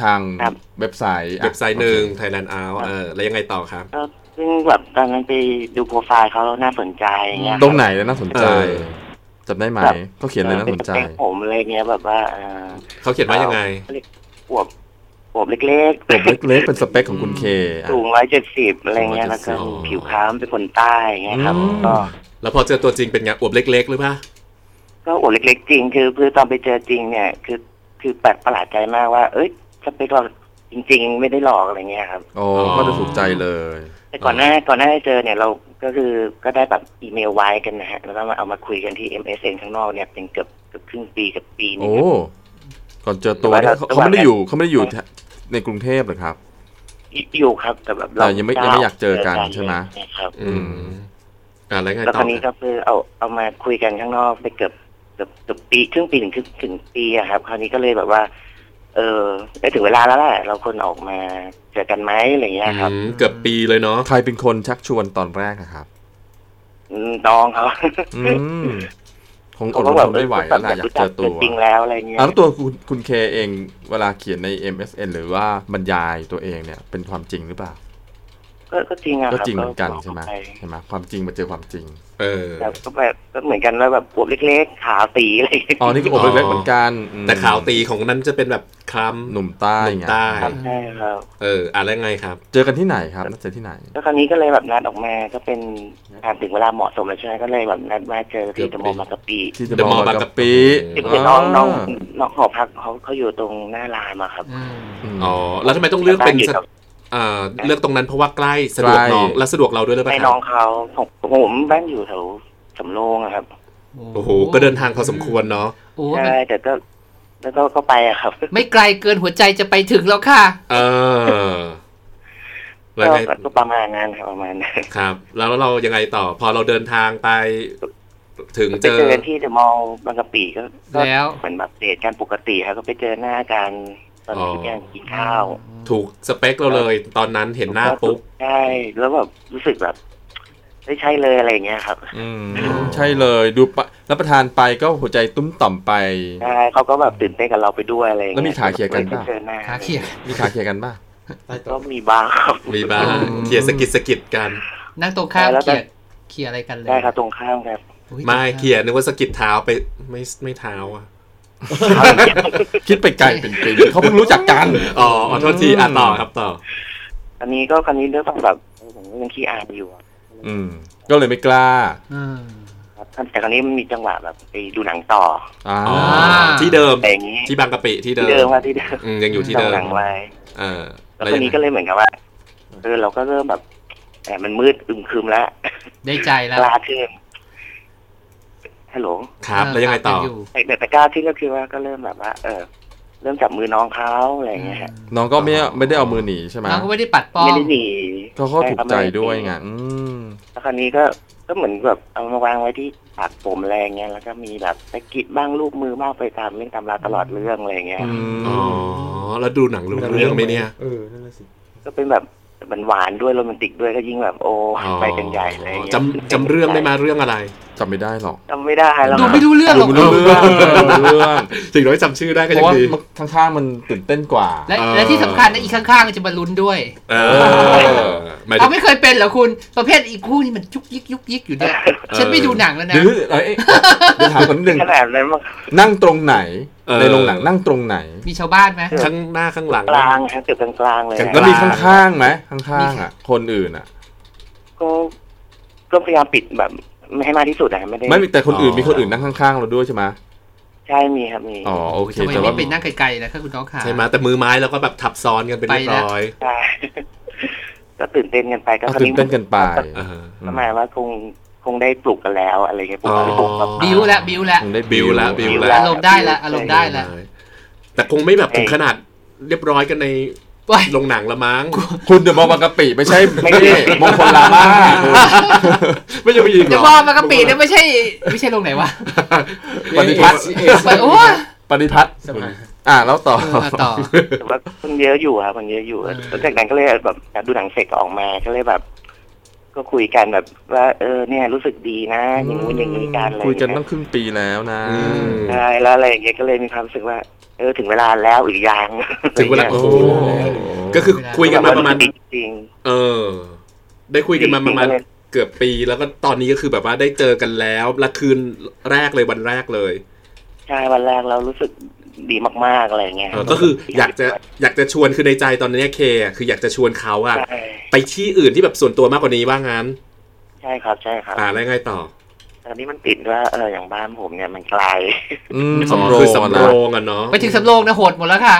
ทางครับเว็บไซต์อะเว็บไซต์หนึ่ง Thailand Out เออแล้วยังไงต่อครับก็ซึ่งแบบตอนนั้นไปดูโปรไฟล์เขาน่าสนใจอย่างเงี้ยตรงไหนแล้วน่าสนใจเออจำได้ไหมแบบเขาเขียนอะไรน่าสนใจเป็สเปคผมอะไรเงี้ยแบบว่าเอ่อเขาเขียนว่ายังไงอวบอวบเล็กเล็กเล็กๆเป็นสเปคของคุณเคอะสูงร้อยเจ็ดสิบอะไรเงี้ยแล้วก็อ๋อผิวคล้ำเป็นคนใต้อย่างเงี้ยครับอืมก็แล้วพอเจอตัวจริงเป็นไงอวบเล็ก ๆ หรือเปล่า ก็อวบเล็กๆจริง คือคือตอนไปเจอจริงเนี่ย คือคือแปลกประหลาดใจมากว่า เอ้ยสเปคเราจริง ๆ ไม่ได้หลอกอะไรเงี้ยครับ โอ้ก็จะถูกใจเลย แต่ก่อนหน้าก่อนหน้าจะเจอเนี่ยเราก็คือก็ได้แบบอีเมลไว้กันนะฮะ แล้วก็มาเอามาคุยกันที่ MSN ข้างนอกเนี่ยเป็นเกือบเกือบครึ่งปีกับปีนึงโอ้ก่อนเจอตัวแต่ว่าเนี่ยเขาแต่ว่าเขาไม่ได้อยู่เขาไม่ได้อยู่ในกรุงเทพหรอครับอยู่ครับแต่แบบแต่ยังไม่ยังไม่อยากเจอกันใช่ไหมครับ อืมอ่าแล้วไงแล้วต่คอราวนี้ก็คือเอาเอามาคุยกันข้างนอกไปเกือบเกือบเกือบปีครึ่งปีถึงครึ่งถึงปีอะครับ คราวนี้ก็เลยแบบว่า เออได้ถึงเวลาแล้วแหละเราควรออกมาเจอกันไหมอะไรเงี้ยครับอืมเกือบปีเลยเนาะใครเป็นคนชักชวนตอนแรกอะครับ อืมน้องเขาอืมคงอเขาดก็รแบนบทนไม่ไหวแล้วนะอยากเจอตัวจริงแล้วอะไรเงี้ย อะแล้วตัวคุณคุณเคเองเวลาเขียนใน MSN หรือว่าบรรยายตัวเองเนี่ยเป็นความจริงหรือเปล่า ก็ก็จริงอะคก็รับจริงเหมือนกันใช่ไหมป ใช่ไหมความจริงมาเจอความจริง เออแบบก็แบบก็เหมือนกันว่าแบบปวดเล็กๆ ขาตีอะไรอย่างเงี้ยอ๋อนี่ก็อบเล็กๆเหมือนกันอืมแต่ขาวตีของนั้นจะเป็นแบบคล้ำหนุ่มใต้หนุ่มไงใต้ครับใช่ครับเอออะแล้วไงครับ เจอกันที่ไหนครับนัดเจอที่ไหนแล้วคราวนี้ก็เลยแบบนัดออกมาก็เป็นงานถึงเวลาเหมาะสมแล้วใช่ไหมก็เลยแบบนัดมาเจอที่เดอะมอลล์บางกะปิที่ The เดอะมอล Mall ล์บางกะปิที่เป็นน้องน้องน้องหอพักเขาเขาอยู่ตรงหน้ารามอะครับอืมมอ๋อแล้วทำไมต้องเลือกเป็น บ้านอยู่สแถวอ่าเลือกตรงนั้นเพราะว่าใกล้สะดวกใกล้น้องและสะดวกเราด้วยหรือเปล่าให้คน้รัอบงเขาผมผมบ้านอยู่แถวสำโรงอะครับโอ้โหก็เดินทางพอสมควรเนาะโอ้ใช่แต่ก็แล้วก็ก็ไปอะครับ ไม่ไกลเกินหัวใจจะไปถึงแล้วค่ะ เออแล้วก็ไงก็ประมาณนั้นครับประมาณนั้นครับ แล้วเรายังไงต่อพอเราเดินทางไปถึงไปเจอเจอกันที่เดอะมอลล์บางกะปิก็ก็แล้วเหมือนแบบเดทกันปกติครับก็ไปเจอหน้ากันต อนที่ยังกินข้าว ถูกสเปคเราเลย ตอนนั้นเห็นหน้าปุ๊บใช่แล้วแบบรู้สึกแบบไม่ใช่เลยอะไรอย่างเงี้ยครับ อืมใช่เลยดูปะรับประทานไปก็หัวใจตุ้มต่อมไปใช่เขาก็แบบตื่นเต้นกับเราไปด้วยอะไรอย่างแล้วมีเงี้ยขาเคลียร์กันไม่ปะเจอหน้าขาเขียมีขาเคลียร์กันป่ะก็มีบ้างครับมีบ้างเคลียร์สกิดสกิดกันนั่งตรงข้ามแล้วก็เขียเขียอะไรกันเลยได้ครับตรงข้ามครับอุ๊ยไม่เคลียร์นึกว่าสกิดเท้าไปไม่ไม่เท้าอะ คิดไปไกลเป็นปีเขาเพิ่งรู้จักกัน อ๋อขอโทษทีอะต่อครับต่อ อันนี้ก็ครั้นี้เรื่องต้องแบบผมก็ยังขี้อายอยู่อะอืม ก็เลยไม่กล้าอืมครับแต่ครั้นี้มันมีจังหวะแบบไปดูหนังต่ออ่าอ๋อที่เดิมแต่อย่างนี้ที่บางกะปิที่เดิที่เดิมมว่าที่เดิมอืมยังอยู่ที่เดิมหนังไว้เออแล้วครั้นี้ก็เลยเหมือนกับว่าเออเราก็เริ่มแบบแต่มันมืดอึมครึมแล้ว ได้ใจแล้วกล้าขึ้น ฮัลโหลครับ แล้วยังไงต่อยู่แต่แต่แต่กล้าขึ้นก็คือว่าก็เริ่มแบบว่า เออ เริ่มจับมือน้องเขาอะไรอย่างเงี้ยฮะน้องก็ไม่ไม่ได้เอามือหนีใช่ไหมน้องก็ไม่ได้ปัดป้องไม่ได้หนีก็เขาถูกใจด้วยไงช่ครับอืมแล้วคราวนี้ก็ก็เหมือนแบบเอามาวางไว้ที่ปากผมอะไรอย่างเงี้ยแล้วก็มีแบบสะกิดบ้างรูปมือบ้างไปตามเรื่องตามราวตลอดเรื่องอะไรอย่างเงี้ยอืมอ๋อแล้วดูหนังรู้เรื่องไหมเนี่ยเออนั่นแหละสิก็เป็นแบบ มันหวานด้วยโรแมนติกด้วยก็ยิ่งแบบโอ้อ๋อไปกันใหญ่อะไรอย่างเงี้ยจำจำเรื่องได้มาเรื่องอะไรจำไม่ได้หรอกจำไม่ได้แล้วดูไม่รู้เรื่องหรอกดูไม่รู้เรื่องดูไม่รู้เรื่องถึงน้อยจำชื่อได้ก็เพยังราะว่าดีมันข้างๆมันตื่นเต้นกว่าและเออและที่สำคัญนะอีกข้างๆจะมาลุ้นด้วยเออหมายถึเอางไม่เคยเป็นเหรอคุณประเภทอีกคู่นี่มันยุกยิกยุกยิกอยู่เนี่ยฉันไม่ดูหนังแล้วนะเดี๋ยวเอ้ยเดี๋ยวถามคนนิดนึงขนาดนั้นมานั่งตรงไหน ในโรงหนังนั่งตรงไหน มีชาวบ้านไหมข้างหน้าข้างหลังกลางฮะเกือบกลางกลางๆเลยกลางแล้วมีข้างๆไหมข้างๆอะ คนอื่นอะ ก็ก็พยายามปิดแบบไม่ให้มากที่สุดนะไม่ได้ไม่มีแต่คนอื่นมีคนอื่นนั่งข้างๆเราด้วยใช่ไหมใช่มีครับมีอ๋อโอเคทำไมแต่ไม่ว่าไปนั่งไกลๆนะถ้าคุณน้องขาใช่ไหมแต่มือไม้แล้วก็แบบทับซ้อนกันเป็นเรียบร้อยใช่ก็ตื่นเต้นกันไปก็เอาตื่นเต้นกันไปเออประมาณว่าคง คงได้ปลุกกันแล้วอะไรเงี้ยปลุกอ๋อปลุกแบบบิวละบิวละคงได้บิวละบิวบิวละละอารมณ์ได้ละอารมณ์ได้ละแต่คงไม่แบบถึงขนาดเรียบร้อยกันในว้ายโรงหนังละมั้ง คุณเดอะมอลล์บางกะปิไม่ใช่ไม่ใช่มงคลลาม่าไม่จะไปยิงหรเดี๋ยวอมองมากะปิเนี่ยไม่ใช่ไม่ใช่โรงไหนวะปฏิพัฒน์ไปโอ้ยปฏิพัฒน์อ่าแล้วต่อเออต่อแต่ว่าคนเยอะอยู่ครับคนเยอะอยู่แล้วจากนั้นก็เลยแบบดูหนังเสร็จก็ออกมาก็เลยแบบ ก็คุยกันแบบว่า เออเนี่ยรู้สึกดีนะ อย่างนู้นอย่างนี้กันอะไรคุยกันเงี้ตั้งครึ่งปีแล้วนะอืมใช่แล้วอะไรอย่างเงี้ยก็เลยมีความรู้สึกว่า เออถึงเวลาแล้วหรือยังถึงเวลาโอ้โอ้ก็คือคุยกันมาประมาณจริงเออ ได้คุยกันมาประมาณเกือบปีแล้วก็ตอนนี้ก็คือแบบว่าได้เจอกันแล้วและคืนแรกเลยวันแรกเลยใช่วันแรกเรารู้สึก ดีมากๆอะไรอย่างเงี้ยเออก็คืออยากจะอยากจะชวนคือในใจตอนนี้เคอะคืออยากจะชวนเขาอะใช่ไปที่อื่นที่แบบส่วนตัวมากกว่านี้ว่างั้น ใช่ครับใช่ครับอ่าแล้วไงต่อตอนนี้มันติดว่าเอออย่างบ้านผมเนี่ยมันไกลอืมอ๋อสำโรคืองสำอะโรนะงอะเนาะไปถึงสำโรงนะโหดหมดแล้วค่ะ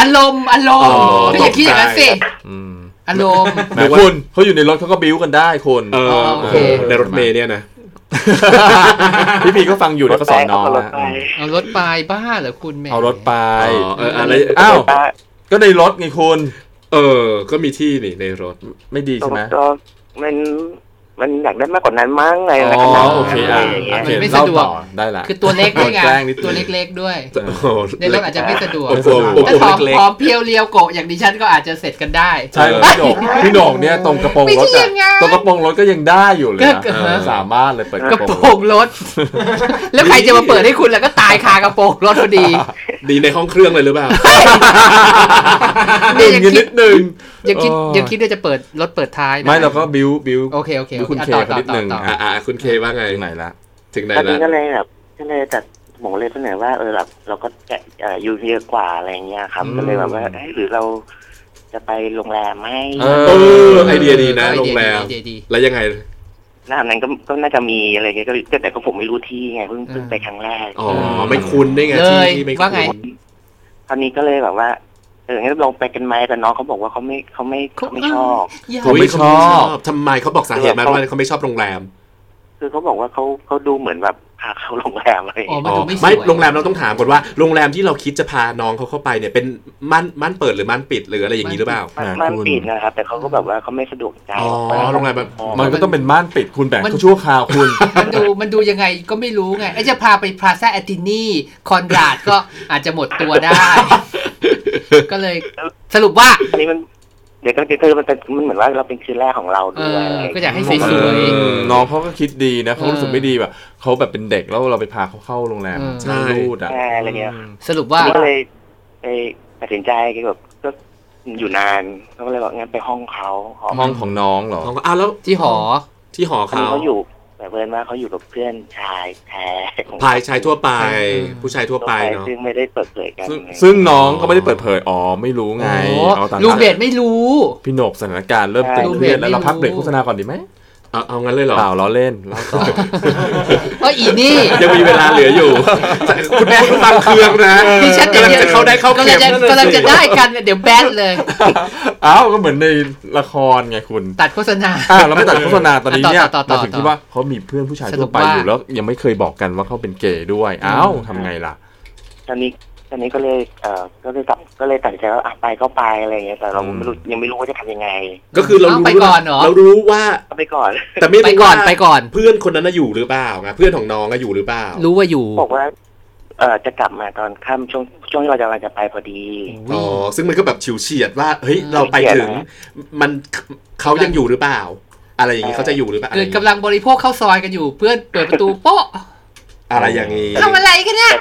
อารมณ์อารมอ๋ณ์อก็อย่าคิดอย่างนั้นสิอืมอารมณ์แหมคุณเขาอยู่ในรถเขาก็บิ้วกันได้คนเออโอเคในรถเมล์เนี่ยนะ พี่พีก็ฟังอยู่แล้วก็สอนน้องรถนะไปเอารถไปบ้าเหรอคุณแม่เอารถไปอ๋อเอออะไรอ้าวไปก็ในรถไงคุณ เออ ก็มีที่นี่ในรถไม่ดีตรใช่งไหมก็มัน มันอยากได้มากกว่านั้นมั้งไงอ๋นะขอนาดนั้นโอเคอะไรอะอย่างเงี้ยโอเคเล่าต่อได้ละคือตัวเล็กด้วยไงแกล้งนิดนึงตัวเล็กๆด้วยโอ้โหในรถอาจจะไม่สะดวกโอ้โหโอ้ถ้าโหผอมเล็กผอมเพรียวเรียวโกะอย่างดิฉันก็อาจจะเสร็จกันได้ใช่พี่โหนกพี่โหนกเนี่ยตรงกระโปรงไม่รถใช่อะยังไงตรงกระโปรงรถก็ยังได้อยู่เลยก็นะเกิดเออสามารถเลยเปิดกระโปรงรถ แล้วใครจะมาเปิดให้คุณแล้วก็ตายคากระโปรงรถพอดีๆดีในห้องเครื่องเลยหรือเปล่าหนึ่งยังกันคินิดดนึงยังคิดเออยังคิดว่าจะเปิดรถเปิดท้ายนะไม่เราก็บิ้วบิ้วโอเคโอเคดูโอคุณอะเคต่อเขาต่อนิดต่อนึงต่ออ่าอ่าคุณเคว่าไงถึงไหนละถึงไหนตอนแล้นี้วก็เลยแบบก็เลยจัดผมเลยเสนอว่าเออแบบเราก็แกะเอ่ออยู่เยอะกว่าอะไรอย่างเงี้ยครับก็เลยแบบว่าเอ้ยหรือเราจะไปโรงแรมไหมเอเออไอเดียดีนะไอโรเดีงยแรมดีไอเดียดีแล้วยังไงหน้านั้นก็ก็น่าจะมีอะไรเงี้ยก็เลยแต่ก็ผมไม่รู้ที่ไงเพิ่งเพิ่งไปครั้งแรกอ๋อไม่คุ้นได้ไงเลที่ยที่ไม่ว่าไงคุ้นคราวนี้ก็เลยแบบว่า เอองั้นลองไปกันไหมแต่น้องเขาบอกว่าเขาไม่เขาไม่เขาไม่ชอบอย่าเขาไม่ชอบทำไมเขาบอกสาเหตุมาว่าเขาไม่ชอบโรงแรม คือเขาบอกว่าเขาเขาดูเหมือนแบบพาเข้าโรงแรมอะไรอย่างอ๋อเงี้ยมันดูไม่สวยไม่โรงแรมเราต้องถามก่อนว่าโรงแรมที่เราคิดจะพาน้องเขาเข้าไปเนี่ยเป็นม่านม่านเปิดหรือม่านปิดหรืออะไรอย่างนี้หรือเปล่ามันอ่ามันคุณปิดนะครับแต่เขาก็แบบว่าเขาไม่สะดวกใจอ๋อโรงแรมแบบมันก็ต้องเป็นม่านปิดคุณแบ่งมันเขาชั่วคราวคุณ มันดูมันดูยังไงก็ไม่รู้ไงไอ้จะพาไปพลาซ่าแอทธินีคอนราดก็อาจจะหมดตัวได้ ก็เลยสรุปว่าอันนี้มันเดี๋ยวก็คือมันเป็นมันเหมือนว่าเราเป็นคืนแรกของเราเอด้วยออะไรก็อยากให้สเอวยอน้องเขาก็คิดดีนะเขารู้สึกเออไม่ดีแบบเขาแบบเป็นเด็กแล้วเราไปพาเขาเข้าโรงแรมเออใช่ rude อะใช่อะไรเงี้ยๆสรุปว่าอันนี้ก็เลยไปตัดสินใจแบบก็อยู่นานเขาก็เลยบอกงั้นไปห้องเขาห้องห้องของน้องเหรอน้องก็อ้าวแล้วที่หอที่หออันนี้เขาเขาอยู่ แต่เพื่อนว่าเขาอยู่กับเพื่อนชายแท้ของพายชายทั่วไปเออผู้ชายทั่วไปเนาะซึ่งไม่ได้เปิดเผยกัน ซึ่งซึ่งน้องก็ไม่ได้เปิดเผยอ๋อไม่รู้ไงโอ้เอาตามลูเบดไม่รู้ พี่โหนกสถานการณ์เริ่มตึงเครียดแล้วเราพักเบรกโฆษณาก่อนดีไหม เอาเอางั้นเลยเหรอเปล่าล้อเล่นเล่าต่อเอออีนี่ยังมีเวลาเหลืออยู่ คุณแม่คุณฟังเครื่องนะดิฉันกำลังจะเข้าได้เข้าก็เข็เลยมจะกำลังจะได้กันเดี๋ยวแบนเลย เอ้าก็เหมือนในละครไงคุณ ตัดโฆษณาอ่าเราไม่ตัดโฆษณาตอนนี้เนี่ยต่อต่อต่อมาถึงที่ว่าเขามีเพื่อนผู้ชายสรุทั่วปไปว่าอยู่แล้ว ยังไม่เคยบอกกันว่าเขาเป็นเกย์ด้วย เอ้าทำไงล่ะตอนนี้ ตอนนี้ก็เลยเอ่อก็เลยตัดก็เลยตัดสินใจว่าอะไปก็ไปอะไรอย่างเงี้ยแต่เราอืมไม่รู้ยังไม่รู้ว่าจะทำยังไง ก็คือเราเอารู้ไปก่อนเหรอ เรารู้ว่า ก็ไปก่อน แต่ไม่ไปรู้ก่อนว่าไปก่อน เพื่อนคนนั้นน่ะอยู่หรือเปล่าไงเพื่อนของน้องก็อยู่หรือเปล่า รู้ว่าอยู่บอกว่า เอ่อจะกลับมาตอนค่ำช่วงช่วงที่เราจะมาจะไปพอดีอ๋อซึ่งมันก็แบบฉิวเฉียดว่าเฮ้ยเราไปถึง มันเขายังอยู่หรือเปล่า อะไรอย่างนี้เขาจะอยู่หรือเปล่าเกิดกำลังบริโภคข้าวซอยกันอยู่เพื่อนเปิดประตูโป๊ะ อะไรอย่างนี้ทำอะไรกันเนี่ย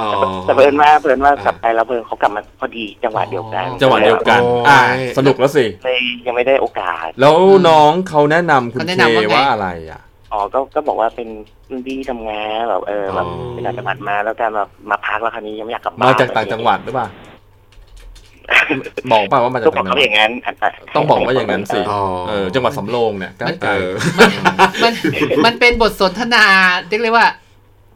อ๋อแต่เพิ่นว่าเพิ่นว่ากลับไปแล้วเพิ่นเขากลับมาพอดีจังหวะเดียวกัน จังหวะเดียวกันโอ้ยอ่า สนุกแล้วสิเลยยังไม่ได้โอกาส แล้วน้องเขาแนะนำคุณเขาแนะเคนำว่าไงว่าอะไรอะอ๋อก็ก็บอกว่าเป็นรุ่นพี่ทำงานแบบเออแบบอ๋อเป็นต่างจังหวัดมาแล้วการแบบมาพักแล้วคราวนี้ยังไม่อยากกลับบ้านมาจากต่างจังหวัดหรือเปล่าบอกเปล่าว่ามาจากก็บต่าอกงจังหเขาวัดอย่างนั้นอะอะต้องบอกว่าอย่างนั้นสิอ๋อเออจังหวัดสำโรงเนี่ยใกล้เออมันมันเป็นบทสนทนาเรียกเลยว่า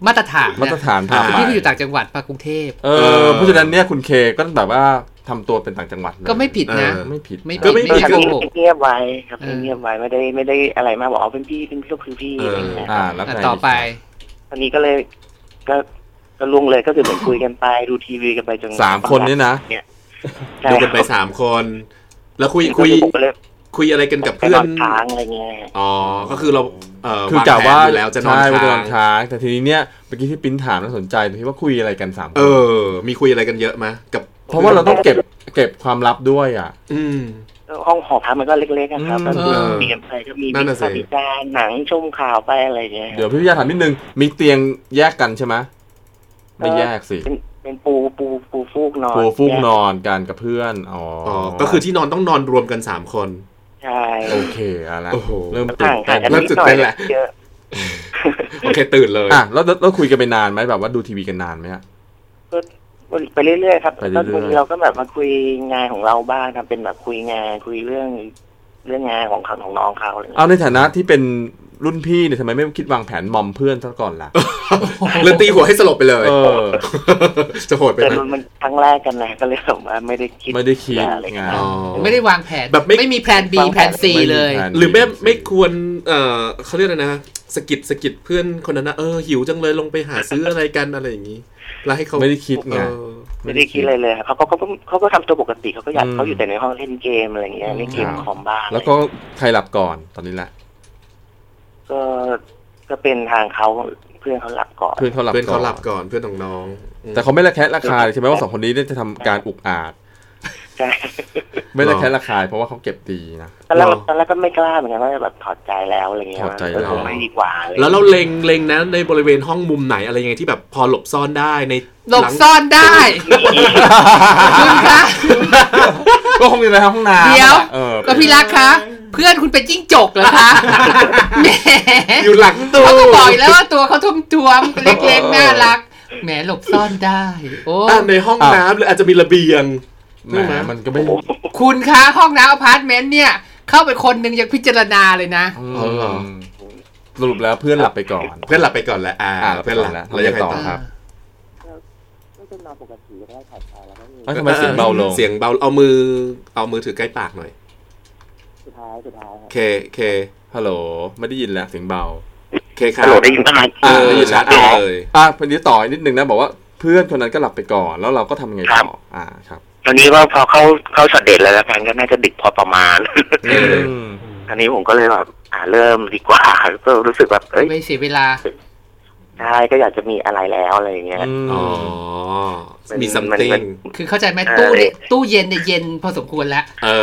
มาตรฐานๆมาตรฐานอ่าทำที่อยู่ต่างจังหวัดมากรุงเทพเออเพราะฉะนั้นเนี่ยคุณเคก็แบบว่าทำตัวเป็นต่างจังหวัดเลยก็ไม่ผิดนะเออไม่ผิดไม่ก็ไม่ผิดผิดไม่ก็โกหกเงียบไว้ครับเออเงียบไว้ไม่ได้ไม่ได้อะไรมากบอกอ๋อเป็นพี่เป็นพี่ก็คือพี่อะไรอย่างเงี้ยอ่าแล้วอะไงต่อไปตอนนี้ก็เลยก็ก็ลุงเลยก็คือเหมือนคุยกันไปดูทีวีกันไปจนสามคนเนี่ยนะใช่ดูกันไปสามคน แล้วคุยคุยผมก็เลยคุยอะไรกันกับไปเพื่นออนนค้างอะไรเงี้ยอ๋อก็คือเราเอ่อ คือวางกะแผนว่าอยู่แล้วจะนอนใช่ว่าจะนค้าองนค้างแต่ทีนี้เนี่ยเมื่อกี้ที่ปิ้นถามน่าสนใจตรงที่ว่าคุยอะไรกันสามคนเออ มีคุยอะไรกันเยอะไหมกับ เพราะว่าเราต้องเก็บเก็บความลับด้วยอะ อืมห้องหอพักมันก็เล็กๆนะครับอืมก็คือเออเปลี่ยนไปก็มีนั่นน่ะสิวิจารณ์หนังชมข่าวไปอะไรเงี้ยเดี๋ยวพี่วิทยาถามนิดนึงมีเตียงแยกกันใช่ไหมไม่แยกสิเป็นเป็นปูปูปูฟูกนอนปูฟูกนอนกันกับเพื่อนอ๋ออ๋ออก็คือที่นอนต้องนอนรวมกันสามคน ใช่โอเคอะละโอ้โหเริ่มตื่ห่านงเต้ห่างนกันเริ่มนิดตื่นหน่อเต้ยนแหละเยอะโอเคตื่นเลยอะแล้วแล้วแล้วคุยกันไปนานไหมแบบว่าดูทีวีกันนานไหมฮะไปเรื่อยๆครับไปเรื่ก็อยๆบางทีเราก็แบบมาคุยงานของเราบ้างทำเป็นแบบคุยงานคุยเรื่องเรื่องงานของเขาของน้องเขาอะไรเงี้ยเอาในฐานะที่เป็น รุ่นพี่เนี่ยทำไมไม่คิดวางแผนมอมเพื่อนซะก่อนล่ะเลือตีหัวให้สลบไปเลยเออจะโหดไปแต่ไหมมันครั้งแรกกันนะก็เลยแบบว่าไม่ได้คิดไม่ได้คิดอะไรไงเงี้ยอ๋อไม่ได้วางแผนแบบไม่ไม่มีแผน B วางแผแผนน C เลยไม่มีแผนหรือไม่ไม่ควรเอ่อเขาเรียกอะไรนะสะกิดสะกิดเพื่อนคนนั้นนะเออหิวจังเลยลงไปหาซื้ออะไรกันอะไรอย่างนี้แล้วให้เขาไม่ได้คิดไงเออไม่ได้คิดอะไรเลยครับเขาเขาเขาก็เขาก็ทำตัวปกติเขาก็อยากอืมเขาอยู่แต่ในห้องเล่นเกมอะไรเงี้ยเล่นเกมครับคอมบ้างแล้วก็ใครหลับก่อนตอนนี้แหละ ก็ก็เป็นทางเขาเพื่อนเขาหลับก่อน เพื่อนเขาหลับเพื่อนก่เขาอนหลับก่อนเพื่อนของน้องอืมแต่เขาไม่ระแคะระคายใช่ไหมว่าสองคนนี้เนี่ยจะทำการอุกอาจใช่ไม่ระแคะระคายเพราะว่าเขาเก็บดีนะตอนแรกตอนแรกก็ไม่กล้าเหมือนกันว่าแบบถอดใจแล้วอะไรเงี้ยถอดใจเออแล้วคงไม่ดีกว่าอะไรแล้วเราเล็งเล็งนะในบริเวณห้องมุมไหนอะไรยังไงที่แบบพอหลบซ่อนได้ในหลบลังซ่อนได้คุณคะก็คงอยู่ในห้องน้ำเดี๋ยวเออก็พี่รักคะ เพื่อนคุณเป็นจิ้งจกเหรอคะแหมอยู่หลังตู้เขาก็บอกอยู่แล้วว่าตัวเขาทุ่มทวมๆเล็กๆน่ารักแหมหลบซ่อนได้ โอ้อะในห้องน้ำหรืออาจจะมีระเบียงแหมมันก็ไม่คุณคะห้องน้ำอพาร์ตเมนต์เนี่ย เข้าไปคนหนึ่งยังพิจารณาเลยนะอืมอ๋อเหรอสรุปแล้วเพื่อนหลับไปก่อน เพื่อนหลับไปก่อนแล้วอ่าอ่าเพื่อนหลับแล้วแล้วยังไงต่อต่อครับก็จะนอนปกติแล้วก็ถ่ายไปแล้วก็มีแล้วทำไมเสียงเบาลงเสียงเบาเอามือเอามือถือใกล้ปากหน่อยสุด ท้ายสุดท้ายครับเคเคฮัลโหลไม่ได้ยินแล้วเสียงเบาเคครัฮัลโหลบได้ยินประมาณเออชัดเลยอะพอดีต่ออีกนิดนึงนะบอกว่าเพื่อนคนนั้นก็หลับไปก่อนแล้วเราก็ทำยังไงต่ออ่าครับตอนนี้ว่าพอเข้าเข้าช็อตเด็ดแล้วละกันก็น่าจะดึกพอประมาณเอออืมอันนี้ผมก็เลยแบบอ่าเริ่มดีกว่าก็รู้สึกแบบเอ้ยไม่เสียเวลา ใช่ก็อยากจะมีอะไรแล้วอะไรอย่างเงี้ยอ๋อมีซัมมันติงมันคือเข้าใจไหมเออตู้เนี่ยตู้เย็นเนี่ยเย็นพอสมควรแล้วเออ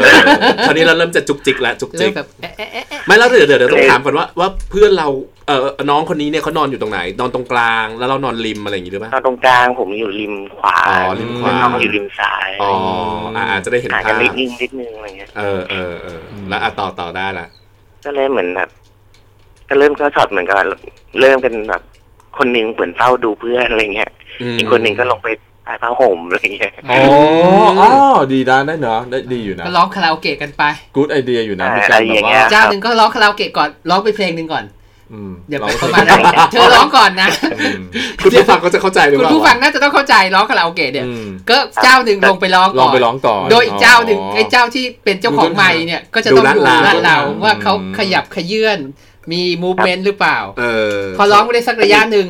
คราวนี้เราเริ่มจะจุกจิกแล้วจุกจิเริ่มกแบบเอ๊ะเอ๊ะเอ๊ะเอ๊ะไม่แล้วเดี๋ยวเดี๋ยวเดี๋ยวต้องถามก่อนว่าว่าเพื่อนเราเออน้องคนนี้เนี่ยเขานอนอยู่ตรงไหน นอนตรงกลางแล้วเรานอนริมอะไรอย่างงี้หรือเปล่าตอนตรงกลางผมอยู่ริมขวาอ๋อริมขวาน้องอยู่ริมซ้ายอ๋ออ่าอาจจะได้เห็นห่างภากันพนิดนึงนิดนึงอะไรเงี้ยเออเออเออแล้วอะต่อต่อได้ละก็เลยเหมือนแบบก็เริ่มเข้าช็อตเหมือนกันเริ่มกันแบบ คนหนึ่งเหมือนเฝ้าดูเพื่อนอะไรเงี้ยมอีกคนหนึ่งก็ลงไปใต้ผ้าห่มอะไรเงี้ยอ๋ออ๋อดีนะได้เนาะได้ดีอยู่นะก็ร้องคาราโอเกะกันไปกู๊ดไอเดียอยู่นะอ่ามีการแบบอะไรอย่างเงี้ว่ายเจ้าหนึ่งก็ร้องคาราโอเกะก่อนร้องไปเพลงหนึ่งก่อนอืมเดี๋ยวเราประมาณนั้นเธอร้องก่อนนะอืมคุณผู้ฟังก็จะเข้าใจหรือคุเปณล่าผู้ฟังน่าจะต้องเข้าใจร้องคาราโอเกะเนี่ยอืมก็เจ้าหนึ่งลงไปร้องลก่องอนไปร้องก่อนโดยอีกเจ้าหนึ่งไอ้เจ้าที่เป็นเจ้าของไม้เนี่ยก็จะต้องดูลาดเราว่าเขาขยับขยื่น มีมูฟเมนต์หรือเปล่า เออ พอร้องไปได้สักระยะหนึ่ง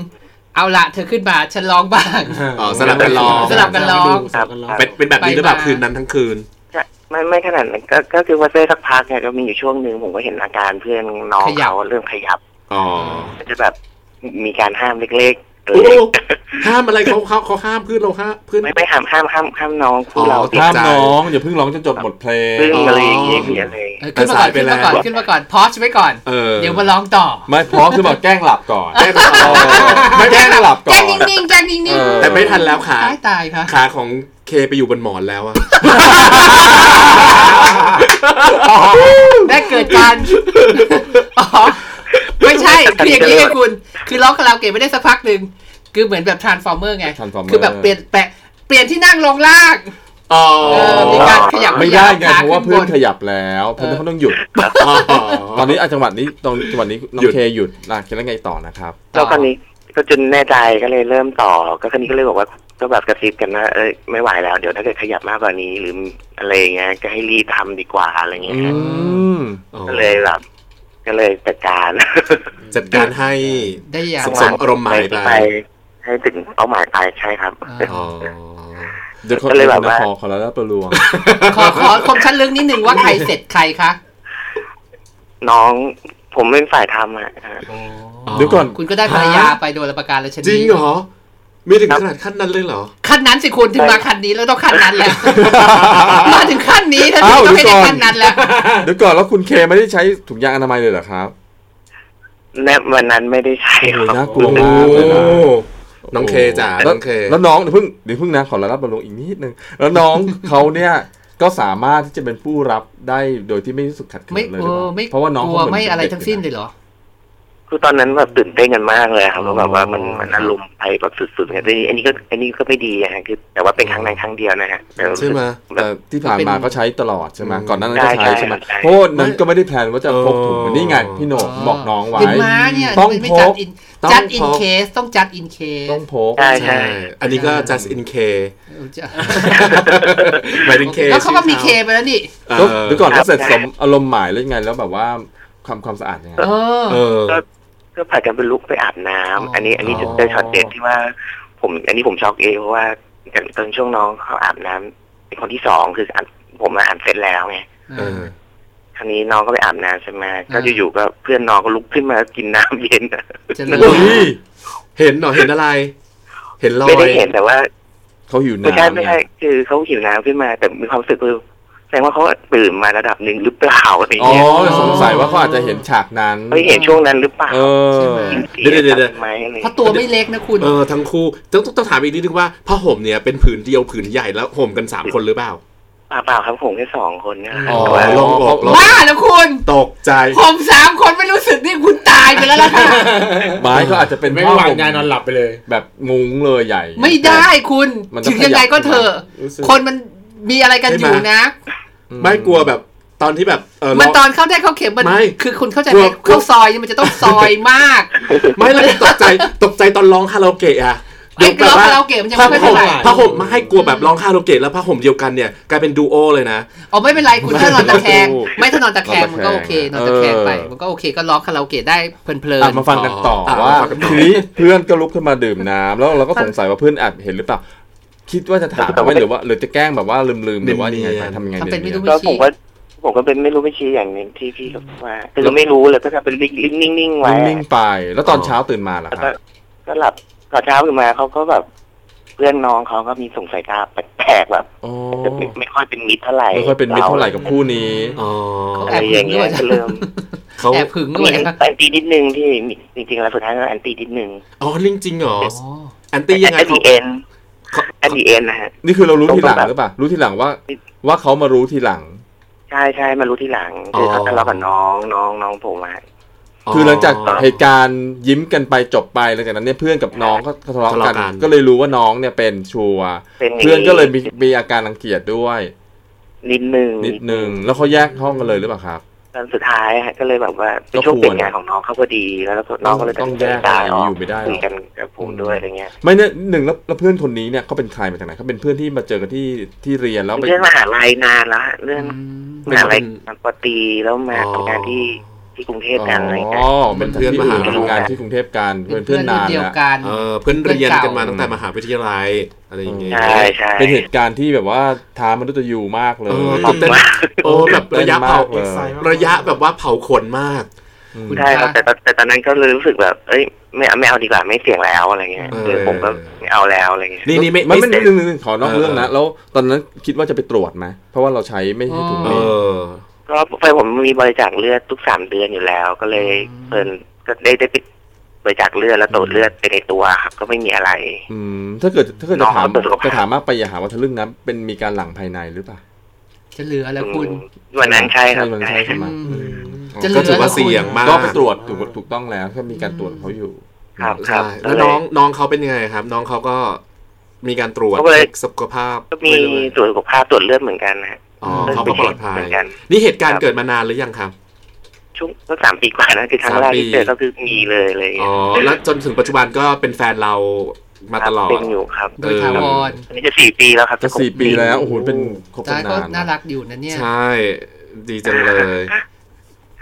เอาละเธอขึ้นมาฉันร้องบ้าง อ๋อสลับกันร้องสลับกันร้องครับเป็นเป็นแบบนี้หรือเปล่าไปมาคืนนั้นทั้งคืนจะไม่ไม่ขนาดนั้นก็ก็คือว่าเซ่สักพักเนี่ยก็มีอยู่ช่วงหนึ่งผมก็เห็นอาการเพื่อนน้องขยับเขาเริ่มขยับ อ๋อก็จะแบบมีการห้ามเล็กๆเอโอ้อ ห้ามอะไรเขาเขาเขาห้ามเพื่อนเราห้ามเพื่อนไม่ไม่ห้ามห้ามห้ามห้ามน้องคู่เราอ๋อติดห้ามใจน้องอย่าเพิ่งร้องจนจบหมดเพลงซึ่งอะไรอย่างเงี้ยมีอะไรเออขึ้นมาก่อนขึ้นมาก่อนขึ้นมาก่อนพอชไว้ก่อนเออเดี๋ยวมาร้องต่อ ไม่พร้อมคือบอกแกล้งหลับก่อนแจ้งต่อไม่แกล้งหลับก่แจ้องนนิ่งๆแจ้งนิ่งเออแต่ไม่ทันแล้วขาๆตายตายค่ะขาของเคไปอยู่บนหมอนแล้วอะได้เกิดการอ๋อ ไม่ใช่คืออย่างนี้ไงคุณ คือร้องคาราโอเกะไม่ได้สักพักหนึ่งคือเหมือนแบบ transformer ไง Transformer คือแบบเปลี่ยนแปะเปลี่ยนที่นั่งลงล่างอ๋อเออมีการขยับไม่ได้ไงขยับเพราะว่าขึ้นบนเพื่อนขยับแล้วเพื่อนเขาต้องหยุดอ๋อตอนนี้อะจังหวัดนี้ตรงจังหวัดนี้น้อหยุงดเคหยุดนะคิดแล้วไงต่อนะครับแล้วคราวนี้ก็จนแน่ใจก็เลยเริ่มต่อ ก็คราวนี้ก็เลยบอกว่าก็แบบกระซิบกันว่าเอ้ยไม่ไหวแล้ว เดี๋ยวถ้าเกิดขยับมากกว่านี้หรืออะไรอย่างเงี้ยก็ให้รีบทำดีกว่าอะไรเงี้ยอืมก็เลยแบบ ก็เลยจัดการจัดการให้ได้อย่างสุขสมอารมณ์หมายไปไป ให้ถึงเป้าหมายไปใช่ครับอ๋อเดี๋ยวเขาก็เลยแบบว่าคอขอแล้วประลวงขอขอคมชั้นลึกนิดนึงว่าใครเสร็จใครคะน้องผมเป็นฝ่ายทำอะเดี๋ยวก่อนคุณก็ได้ภรรยาไปโดยประการราชนีจริงเหรอ มีถึงขนาดขั้นนั้นเลยเหรอ ขั้นนั้นสิคุณถึงมาขั้นนี้แล้วต้องขั้นนั้นแล้ว มาถึงขั้นนี้ท่านอ้าวต้องให้เดี๋ได้ยวก่อนขั้นนั้นแล้ว เดี๋ยวก่อนแล้วคุณเคไม่ได้ใช้ถุงยางอนามัยเลยเหรอครับแนบวันนั้นไม่ได้ใช้โอ้คยรับน่ากลัวมากเลยนะน้องเคจ๋าแล้วน้องเค แล้วน้องเดี๋ยวเพิ่งเดี๋ยวเพิ่งนะขอรับประลวงอีกนิดนึง แล้วน้องเขาเนี่ยก็สามารถที่จะเป็นผู้รับได้โดยที่ไม่รู้สึกขัดเขิไม่นเลยเอหรือเปอล่าไม่เพราะว่าน้องกลัวเขาเหไม่อะไรด็กทั้งสิ้นยู่เลยเหรอ คือตอนนั้นแบบตื่นเต้นกันมากเลยครับอ๋อแล้วแบบว่ามันมันอารมณ์ไปแบบสุดๆเนี่ยแต่อันนี้ก็อันนี้ก็ไม่ดีอะฮะคือแต่ว่าเป็นครั้งในครั้งเดียวนะฮะแต่รู้ใช่สึกไหมแต่ที่ผ่านมาก็ใช้ตลอดใช่ไหมก่อนหน้านั้นก็ใช่ใช้ใช่ไหมใช่เพราะว่านั้นก็ไม่ได้ plan ว่าจะพกถุงเหมือนนี่ไงพี่โหนงบอกน้องไว้เห็นมะเนี่ยต้องไม่พ just in ต้อง just in พกเคสต้อง just in case ต้องพกใช่ใช่อันนี้ก็ just in case หมายถึง case แล้วเขาก็มีเคไปแล้วนี่เอก็อเดี๋ยวก่อนก็เสร็จสมอารมณ์หมายแล้วยังไงแล้วแบบว่าความความสะอาดยังไงเออเออ ก็ผัดกันเป็นลุกไปอาบน้ำอ๋ออัอันนี้อันนี้จะได้ช็อตเด็ดที่ว่า ผม อันนี้ผมช็อกเองเพราะว่าตอนช่วงน้องเขาอาบน้ำเป็นคนที่สองคืออ่านผมมาอ่านเสร็จแล้วไงเออคราวนี้น้องก็ไปอาบน้ำใช่ไหมก็อ่าอยู่ๆก็เพื่อนน้องก็ลุกขึ้นมากินน้ำเย็นจะนั่นรู้เฮ้ยเห็นเหรอเห็นอะไร เห็นรอยไม่ได้เห็นแต่ว่าเขาหิวไม่ใช่น้ำไม่ไงใช่คือเขาหิวน้ำขึ้นมา แต่มีความรู้สึกคือ แสดงว่าเขาตื่นมาระดับหนึ่งหรือเปล่าอะไรอ๋อเงี้ยสงสัยว่าเขาอาจจะเห็นฉากนั้นเขาเห็นช่วงนั้นหรือเปล่าเออใช่ไหมเดี๋ยวเดี๋ยวเดี๋ยวไหมอะไรเพราะตัวไม่เล็กนะคุณเออทั้งคู่ต้องต้องต้องถามอีกนิดนึงว่าผ้าห่มเนี่ยเป็นผืนเดียวผืนใหญ่แล้วห่มกันสามคนหรือเปล่าเปล่าเปล่าครับผมแค่สองคนนะอ๋อแต่ว่าลงอกลงบ้าแล้วคุณ ตกใจ ผมสามคนไม่รู้สึกนี่คุณตายไปแล้วล่ะค่ะไม้ก็อาจจะเป็นไม่ผ้าวางห่มยานอนหลับไปเลย แบบมุ้งเลยใหญ่ ไม่ได้คุณมันต้องถึงยังไงก็เถอะรู้สึกคนมัน มีอะไรกันใช่อไหมยู่นะ ไม่กลัวแบบตอนที่แบบเออมันเราตอนเข้าได้เข้าเข็มมันไม่คือคุณเข้าใจกไหลัมวเข้าซอยนี่มันจะต้องซอยมาก ไม่เลยตกใจตกใจตอนร้องคาราโอเกะอะไอ้ร้องคาราโอเกะมันจะผ้าไม่ห่เท่ามไหร่ผ้าห่มมาให้กลัวแบบร้องคาราโอเกะแล้วผ้าห่มเดียวกันเนี่ยกลายเป็นดูโอเลยนะอ๋อไม่เป็นไรคุณถ้านอนตะแคงดูไม่ถ้านอนตะแคงมันก็โอเคนอนตะแคงไปเออมันก็โอเคก็ร้องคาราโอเกะได้เพลิอะนมาฟังกันต่ออ๋อว่ามาฟังกันต่อทีนี้เพื่อนก็ลุกขึ้นมาดื่มน้ำแล้วเราก็สงสัยว่าเพื่อนแอบเห็นหรือเปล่า คิดว่าจะถามไหมหรือว่าหรือจะแกล้งแบบว่าลืมๆหรือว่ายังไงไปทำยังไงๆทำเป็นไม่รู้เนี่ยไม่ก็ผชี้มก็ผมก็เป็นไม่รู้ไม่ชี้อย่างหนึงที่พี่เขาว่าคือเราไม่รู้เลยก็จะเป็นนิ่งนิ่งๆไว้นิ่งๆไป แล้วตอนเช้าตื่นมาล่ะแล้วคก็รับก็หลับตอนเช้าขึ้นมาเขาก็แบบเพื่อนน้องเขาก็มีสงสัยตาแปลกๆแบบโอ้จะไม่ไม่ค่อยเป็นมิตรเท่าไหร่ไม่ค่อยเป็นมิตรเท่าไหร่กับคู่นี้อ๋ออะไรอย่างเงี้ยก็เริ่มเขาแอบหึงมีด้วยแอนตี้นิดนึงที่จริงๆแล้วสุดท้ายก็แอนตี้นิดนึงอ๋อจริงๆเหรออ๋อแอนตี้ยังไงแอนเขา ตี้เอ็นเขาแอนตี้เอ็นนะฮะนี่คือเรารู้ทีหลังตรงแบบหรือเปล่ารู้ทีหลังว่า ว่าเขามารู้ทีหลัง ใช่ใช่มารู้ทีหลังคือเขาทะเลาะกับน้องน้องน้องผมมาคือหลังจากเหตุการณ์ยิ้มกันไปจบไปหลังจากนั้นเนี่ยเพื่อนกับน้องก็ทะเลาะทะเลาะกักันนก็เลยรู้ว่าน้องเนี่ยเป็นชัวร์เป็นอย่างเพื่อนก็เลยมีมีอาการรังเกียจด้วย นิดนึงนิดนึงแล้วเขาแยกห้องกันเลยหรือเปล่าครับ ตอนสุดท้ายฮะก็เลยแบบว่าเป็นก็ช่วงควรเปลี่ยนงานของน้องเขาพอดีแล้วน้องก็เลยต้องตัดสินใจแยกลาออกอยู่ไม่ได้หรอกคุยกันกับผมด้วยอะไรเงี้ยไม่เนี่ยหนึ่งแล้วแล้วเพื่อนคนนี้เนี่ยเขาเป็นใครมาจากไหนเขาเป็นเพื่อนที่มาเจอกันที่ที่เรียนแล้วไปเรื่องมหาลัยนานแล้วฮะเรื่องอืมมหาลัยปตรีแล้วมาอ๋อทำงานที่ ที่กรุงเทพกันอะไรเงี้อ๋ยอเป็นเพื่อนที่อื่นทำงานที่กรุงเทพกันเป็นเพื่อนนานเดียวแล้วกันเออเพื่อนเรียนกันมาเพื่อนเก่าตั้งแต่มหาวิทยาลัยอะไรอย่างเงี้ยใช่ใช่เป็นเหตุการณ์ที่แบบว่าท้ามนุษย์ยูมากเลเอยอตื่นเต้นโอ้แบบระยะเผาตื่นเต้นมากเลยระยะแบบว่าเผาขนมากอืมใช่ครับแต่แต่แต่ตอนนั้นก็เลยรู้สึกแบบ เอ้ยไม่เอาไม่เอาดีกว่าไม่เสี่ยงแล้วอะไรเงี้ยเออเออผมก็ไม่เอาแล้วอะไรเงี้ยนี่นี่ไม่ไม่ไม่ไม่ไม่ไม่ขอนอกเออเรื่องนะแล้วตอนนั้นคิดว่าจะไปตรวจไหมเพราะว่าเราใช้ไม่ใช่ถุงเอมืออ ก็ไฟผมมีบริจาคเลือดทุกสามเดือนอยู่แล้ว ก็เลยเพิ่นก็ได้ได้ไปบริจาคเลือดแล้วตรวจเลือดไปในตัวครับ ก็ไม่มีอะไร อืม ถ้าเกิดถ้าเกิดจะถามน้องเขาตรวจสุขภาพจะถามมากไปอย่าหาว่าทะลึ่งนะเป็นมีการหลั่งภายในหรือเปล่าจะเหลือแล้วคุณวันนั้นใช่ครับวันนั้นใช่ใช่ไหมอืมอืมจะเหลืก็อถือว่าแล้วคุณเสี่ยงมากก็ไปตรวจถูกถูกต้องแล้วก็มีการตรวจเขาอยู่ ครับคใช่รับ แล้วน้องน้องเขาเป็นยังไงครับ น้องเขาก็มีการตรวจเขาก็เลยเช็คสุขภาพ ก็มีตรวจสุขภาพตรวจเลือดเหมือนกันนะฮะ อ๋อเขาก็ปลอดภัยเหมือนกันนี่เหตุการณ์เกิดมานานหรือยังครับช่วงก็สามปีกว่านะคือครั้งแรกสามปีที่เจอก็คือมีเลยเลยอ๋อแล้วจนถึงปัจจุบันก็เป็นแฟนเรามาตลอดเป็นอยู่ครับโดยถาวรอันนี้จะสี่ปีแล้วครับจะสี่ปีแล้วโอ้โหเป็นครบตากันก็นานน่ารักอยู่นะเนี่ยใช่ดีจังเลย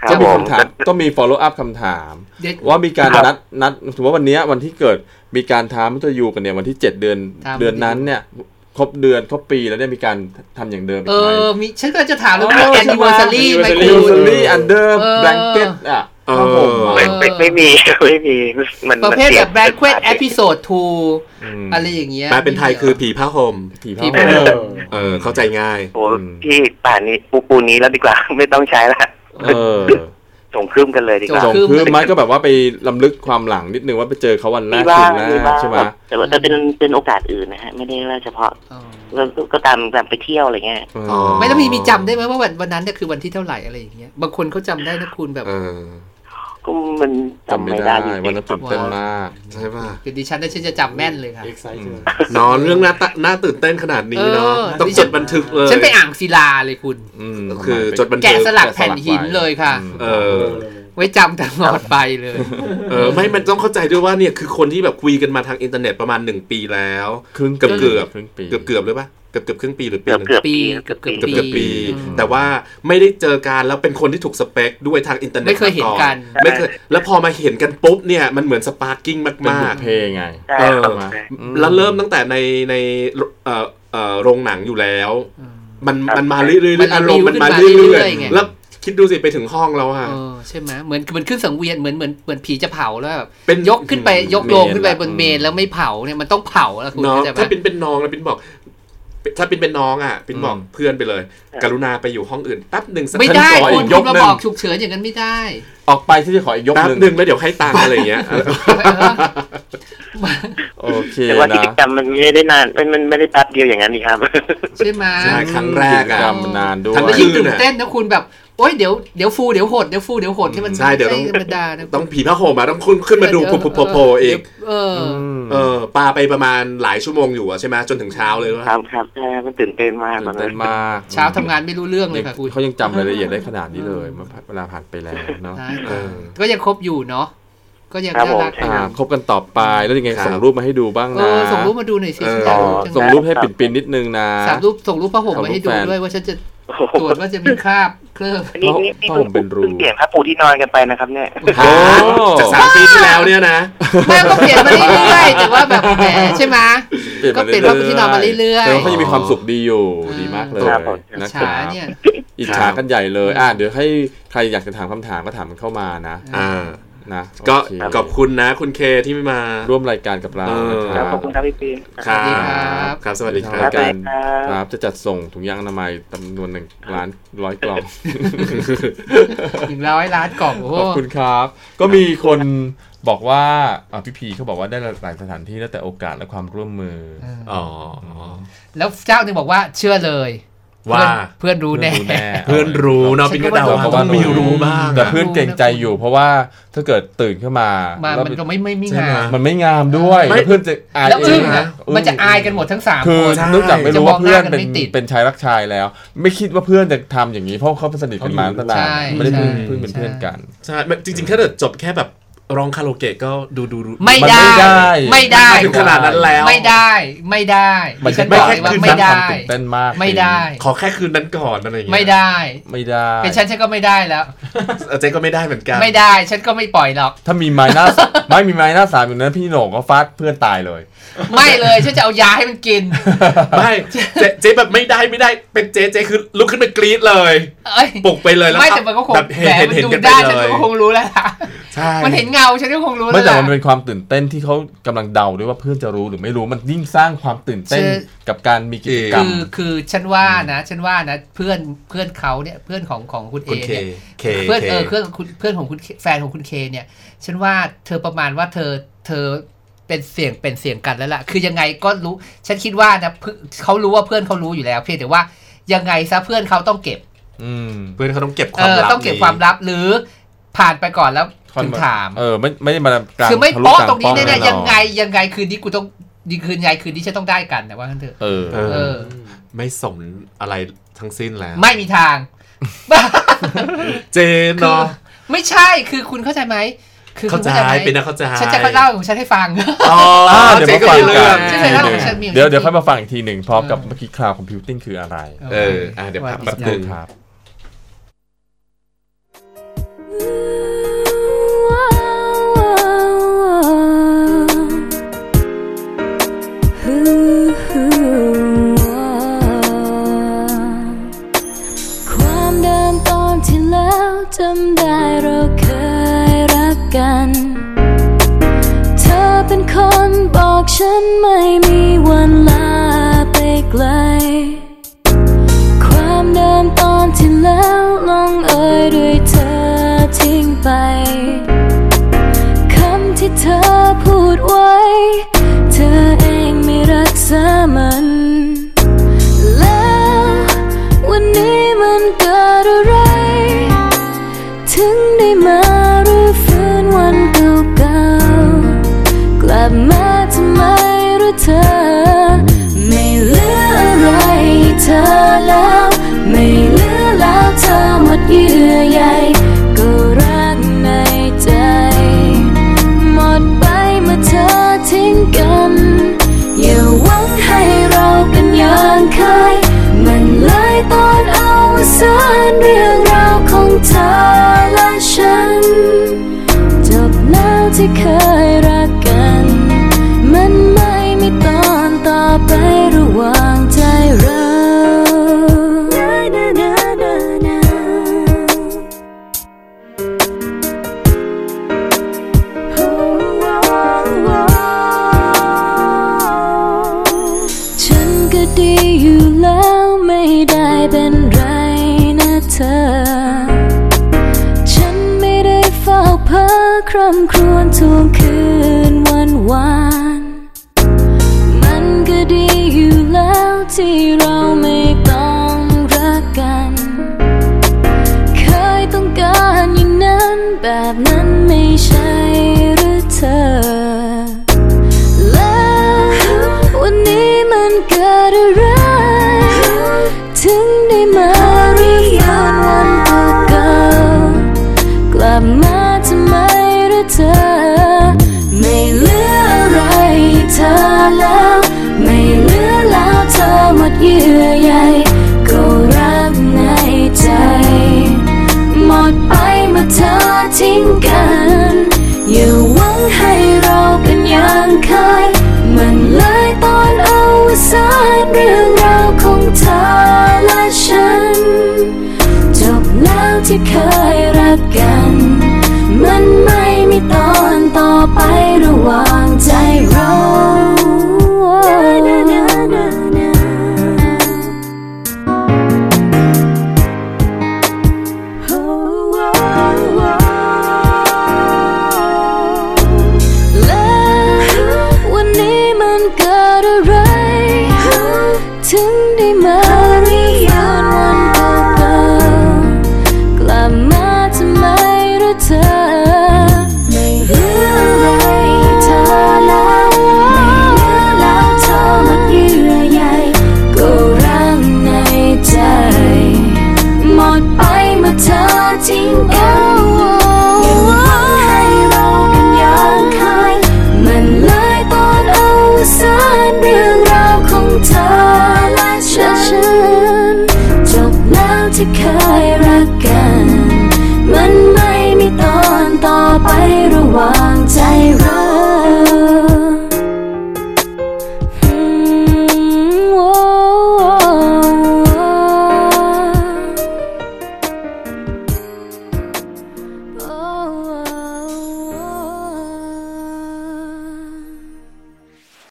ครับก็มีผมคำถามก็มี follow up คำถามเด็ดว่ามีการครับนัดนัดถือว่าวันเนี้ยวันที่เกิดมีการท้ามุตยูกันเนี่ยวันที่เจ็ดเดือนท้ามุตยูเดือนนั้นเนี่ย ครบเดือนครบปีแล้วเนี่ยมีการทำอย่างเดิมอีเอกไหมอมีฉันก็จะถามเลยว่าแอนนิเวอร์ซารีไหมแอนคุนิวณซารีอันเดอร์เออ แบงเก็ตอะเออผ้าห่มไม่อะไม่ไม่มีไม่มีมันประเภทมันสีแบยบแบง k คว t เอพิโซดม2อะไรอย่างเงี้ยแปลเป็นไทยคือผีผ้าห่มผีผีผ้าผ้าห่ห่มมเออเข้าใจง่ายโอ้พี่ป่านนี้ปูปูนี้แล้วดีกว่า ไม่ต้องใช้ละ เออ ส่งครึ่มกันเลยดีกว่าส่ส่งคืคือไม้ก็แบบว่าไปลำลึกความหลังนิดนึงว่าไปเจอเขาวันแรมีกบ้าคืงนแรมีกบ้างใช่ไหมแต่ว่าแต่เป็นเป็นโอกาสอื่นนะฮะไม่ได้ว่าเฉพาะอ๋อแล้วก็ตามตามไปเที่ยวอะไรเงี้ยอ๋อไม่แล้วมีมีจำได้ไหมว่าวันวันนั้นเนี่ยคือวันที่เท่าไหร่อะไรอย่างเงี้ยบางคนเขาจำได้นะคุณแบบเออ ก็มันจำจำไม่ไม่ได้ได้จริงๆวันนั้นตื่นเต้นมากใช่ป่ะคือดิฉันได้ฉันจะจำแม่นเลยค่ะนอนเรื่องน่าตะน่าตื่นเต้นขนาดนี้เนาะเออต้องจดบันทึกเลยฉันไปอ่างศิลาเลยคุณอืมก็คือจดบันทึแกะสลักแผ่นหินเลยค่ะอืมเออ ไว้จำตลอดไปเลย เออไม่มันต้องเข้าใจด้วยว่าเนี่ยคือคนที่แบบคุยกันมาทางอินเทอร์เน็ตประมาณหนึ่งปีแล้วครึ่งเกือบเกือบครึ่งปีเกือบเกือบเลยป่ะเกือบเกือบครึ่งปีหรือปีเกือบหนึ่งเกือบปีปีเกือบเกือบเกือบเกือบปีอืมแต่ว่าไม่ได้เจอกันแล้วเป็นคนที่ถูกสเปคด้วยทางอินเทอร์เน็ตไม่เคยเห็นกันมาไม่เคยแล้วพอมาเห็นกันปุ๊บเนี่ยมันเหมือน sparking เป็นมาบุกพเพไงใช่เออครับมาใช่ๆแล้วเริ่มตั้งแต่ในในเอ่อเอ่อโรงหนังอยู่แล้ว มันมันมาเรื่อยมันๆอารมณ์มันมารีวิวขึ้นมาเรื่เรื่ออยยๆไงๆแล้ว คิดดูสิไปถึงห้องแล้วอะเออใช่ไหมเหมือนเหมือนขึ้นสังเวียนเหมือนเหมือนเหมือนผีจะเผาแล้วแบบเป็นยกขึ้นไปยกโลงขึ้นไปเมนละบนเมนแล้วไม่เผาเนี่ยมันต้องเผาแล้วคุณเนาะเข้าใจไหมถ้าเป็นเป็นน้องแล้วปินบอก ถ้าเป็นเป็นน้องอะปินบอกอืมเพื่อนไปเลย กรุณาไปอยู่ห้องอื่นแป๊บหนึ่งสักไม่ได้ขออีคุณกยคุกณมาหนึ่งบอกฉุกเฉินอย่างนั้นไม่ได้ ออกไปที่จะขออีกยกแป๊บหนึ่งหนึ่งแล้วเดี๋ยวให้ตังค์อะไรอย่างเงี้ยโอเคแต่ว่ากินะจกรรมมันไม่ได้นานมันมันไม่ได้แป๊บเดียวอย่างนั้นนี่ครับ ใช่ไหมใช่ครั้งแรกกิจอะกรรมนานด้วยทั้งแล้วคืยิ่งนตื่นเต้นนะคุณแบบ โอ๊ยเดี๋ยวเดี๋ยวฟูเดี๋ยวโหดเดี๋ยวฟูเดี๋ยวโหดที่มันใช่เดี๋ยวต้องไม่ธรรมดานะต้องผีผ้าห่มมาต้องขึ้นขึ้นมาดูโผล่โผล่โผล่อีกเออเออปาไปประมาณหลายชั่วโมงอยู่อะใช่ไหมจนถึงเช้าเลยว่าครับครับใช่มันตื่นเต้นมากตตื่อนนนั้เต้นนมากเช้าทำงานไม่รู้เรื่องเลยค่ะคุณเขายังจำรายละเอียดได้ขนาดนี้เลยเมื่อเวลาผ่านไปแล้วเนาะใช่เออก็ยังคบอยู่เนาะ ก็ยังครับน่ารักผมอ่าคบกันต่อไปแล้วยังไงครับส่งรูปมาให้ดูบ้างเอนะอส่งรูปมาดูหน่อยสิเออฉันอยากรู้จังส่งรูปให้ปิ่นปินๆนิดนึงนะสามรูปส่งรูปผ้าห่มมาให้ดูส่งรูปแฟนด้วยว่าฉันจะตรวจว่าจะมีคราบเคลือบนี่นี่นี่เพราะผมเป็นรูเพิ่งเปลี่ยนผ้าปูที่นอนกันไปนะครับเนี่ยฮะจากสามปีที่แล้วเนี่ยนะแม่ก็เปลี่ยนมาเรื่อยๆแต่ว่าแบบแหมใช่ไหมก็เปลี่ยนผ้าปูที่นอนมาเรื่อยๆแต่ว่าเขายังมีความสุขดีอยู่ดีมากเลยครับผมนะคฉารับเนี่ยอิจฉากันใหญ่เลย อะเดี๋ยวให้ใครอยากจะถามคำถามก็ถามมันเข้ามานะ อ่า นะก็โอเคขอบคุณนะคุณเคที่ไม่มาร่วมรายการกับเราเออนะคครัรับบขอบคุณครับพี่ปีนครัสวัสดีครับบครับ สวัสดีคทางรัราบยการครับครับจะจัดส่งถุงยางอนามัยจำนวนหนึ่งล้านร้อยกล่องหนึ่งร้อยล้านกล่องโอ้โหขอบคุณครับ ก็มีคนบอกว่าอะพี่พีเขาบอกว่าได้หลายสถานที่แล้วแต่โอกาสและความร่วมมืออ๋อแล้วเจ้าหนึ่งบอกว่าเชื่อเลย ว่าเพื่อนรู้แน่เพื่อนรู้เนาะฉัพี่นก็ก็เดาว่าว่าต้องมีรู้บ้างแต่อะเพื่อนเกรงใจอยู่ เพราะว่าถ้าเกิดตื่นขึ้นมามาแล้วมันก็ไม่ไม่ไม่ใช่ไหมงามมันไม่งามด้วยไม่แล้วเพื่อนจะอายแล้วอึ้งเนะอึ้งมันจะอายกันหมดทั้งสามคือคนใช่เนื่องจากไม่รู้ว่าเพื่อนเป็นจะมองหน้ากันไม่ติดเป็นชายรักชายแล้ว ไม่คิดว่าเพื่อนจะทำอย่างนี้เพราะเขาเป็นสนิทกันมาตั้งแต่ใช่ไม่ได้เพิ่งใช่เพิ่งเป็นเพื่อนกันใช่มันจริงๆถ้าเกิดจบแค่แบบ ร้องคาราโอเกะก็ดูดูดูไม่มันได้ไม่ได้ ไม่ได้ไม่ถึงขนาดนั้นแล้ว ไม่ได้ ไม่ได้มันดิฉันไม่บอกแค่เลยว่าคืนไม่สร้างคได้วามตื่นเต้นมาก ไม่ได้ ขอแค่คืนนั้นก่อนอะไรอย่างเงี้ยไม่ได้ ไม่ได้เป็นฉันฉันก็ไม่ได้แล้วเออเจ๊ก็ไม่ได้เหมือนกัน ไม่ได้ ฉันก็ไม่ปล่อยหรอก ถ้ามีไม้หน้าไม่มีไม้หน้าสามอยู่นั้นพี่โหน่งก็ฟาดเพื่อนตายเลย ไม่เลยฉันจะเอายาให้มันกิน ไม่เจ๊เจ๊แบบไม่ได้ไม่ได้เป็นเจ๊เจ๊คือลุกขึ้นไปกรี๊ดเลยเอ้ยปลุกไปเลยแล้วไม่แต่มันก็คงแบบเห็นแหมเห็นมันเห็นดูกันไปได้เลฉันยก็คงรู้แล้วล่ะใช่มันเห็นเงาฉันก็คงรู้ไม่แล้วแต่ล่ะมันเป็นความตื่นเต้นที่เขากำลังเดาด้วยว่าเพื่อนจะรู้หรือไม่รู้มันยิ่งสร้างความตื่นเต้นคือกับการมีกิจกรรมคือคือฉันว่านะฉันว่านะเพื่อนเพื่อนเขาเนี่ยเพื่อนของของคุณเอคุณเคเนี่ยเคเพื่อนเคเออเพื่อนคุณเพื่อนของคุณแฟนของคุณเคเนี่ยฉันว่าเธอประมาณว่าเธอเธอเป็นเสียงเป็นเสียงกันแล้วล่ะ คือยังไงก็รู้ ฉันคิดว่านะเพื่อนเขารู้ว่าเพื่อนเขารู้อยู่แล้ว เพียงแต่ว่ายังไงซะเพื่อนเขาต้องเก็บอืมเพื่อนเขาต้องเก็บคเอวามอลับต้องเก็บความลับหรือผ่านไปก่อนแล้ว ถึงถามเออไม่ไม่ได้มากลางคือไม่ทะลุโป๊ะกลาตรงนี้ป้อแน่แอๆยังไงยังไงคืนนี้กูต้องดีคืนไงคืนนี้ฉันต้องได้กันแต่ว่ากันเถอะเออเอเอออไม่สนอะไรทั้งสิ้นแล้ว ไม่มีทาง เจนเนาะไม่ใช่คือคุณเข้าใจไหมคือเข้าใจคุณไหมเป็นนะเข้าใจฉันจะเล่าของฉันให้ฟังอ๋ออ่าเดี๋ยวเจ๊มาก็ฟังมีกัเรื่องนใช่ไหมทีหเล่านึ่งของฉันมีเดี๋ยวเดี๋ยวค่อยมาฟังอีกทีหนึ่งพร้อมกับเมื่อกี้คลาวคอมพิวติ้งคืออะไร เอออะเดี๋ยวพักแป๊บหนึงครับ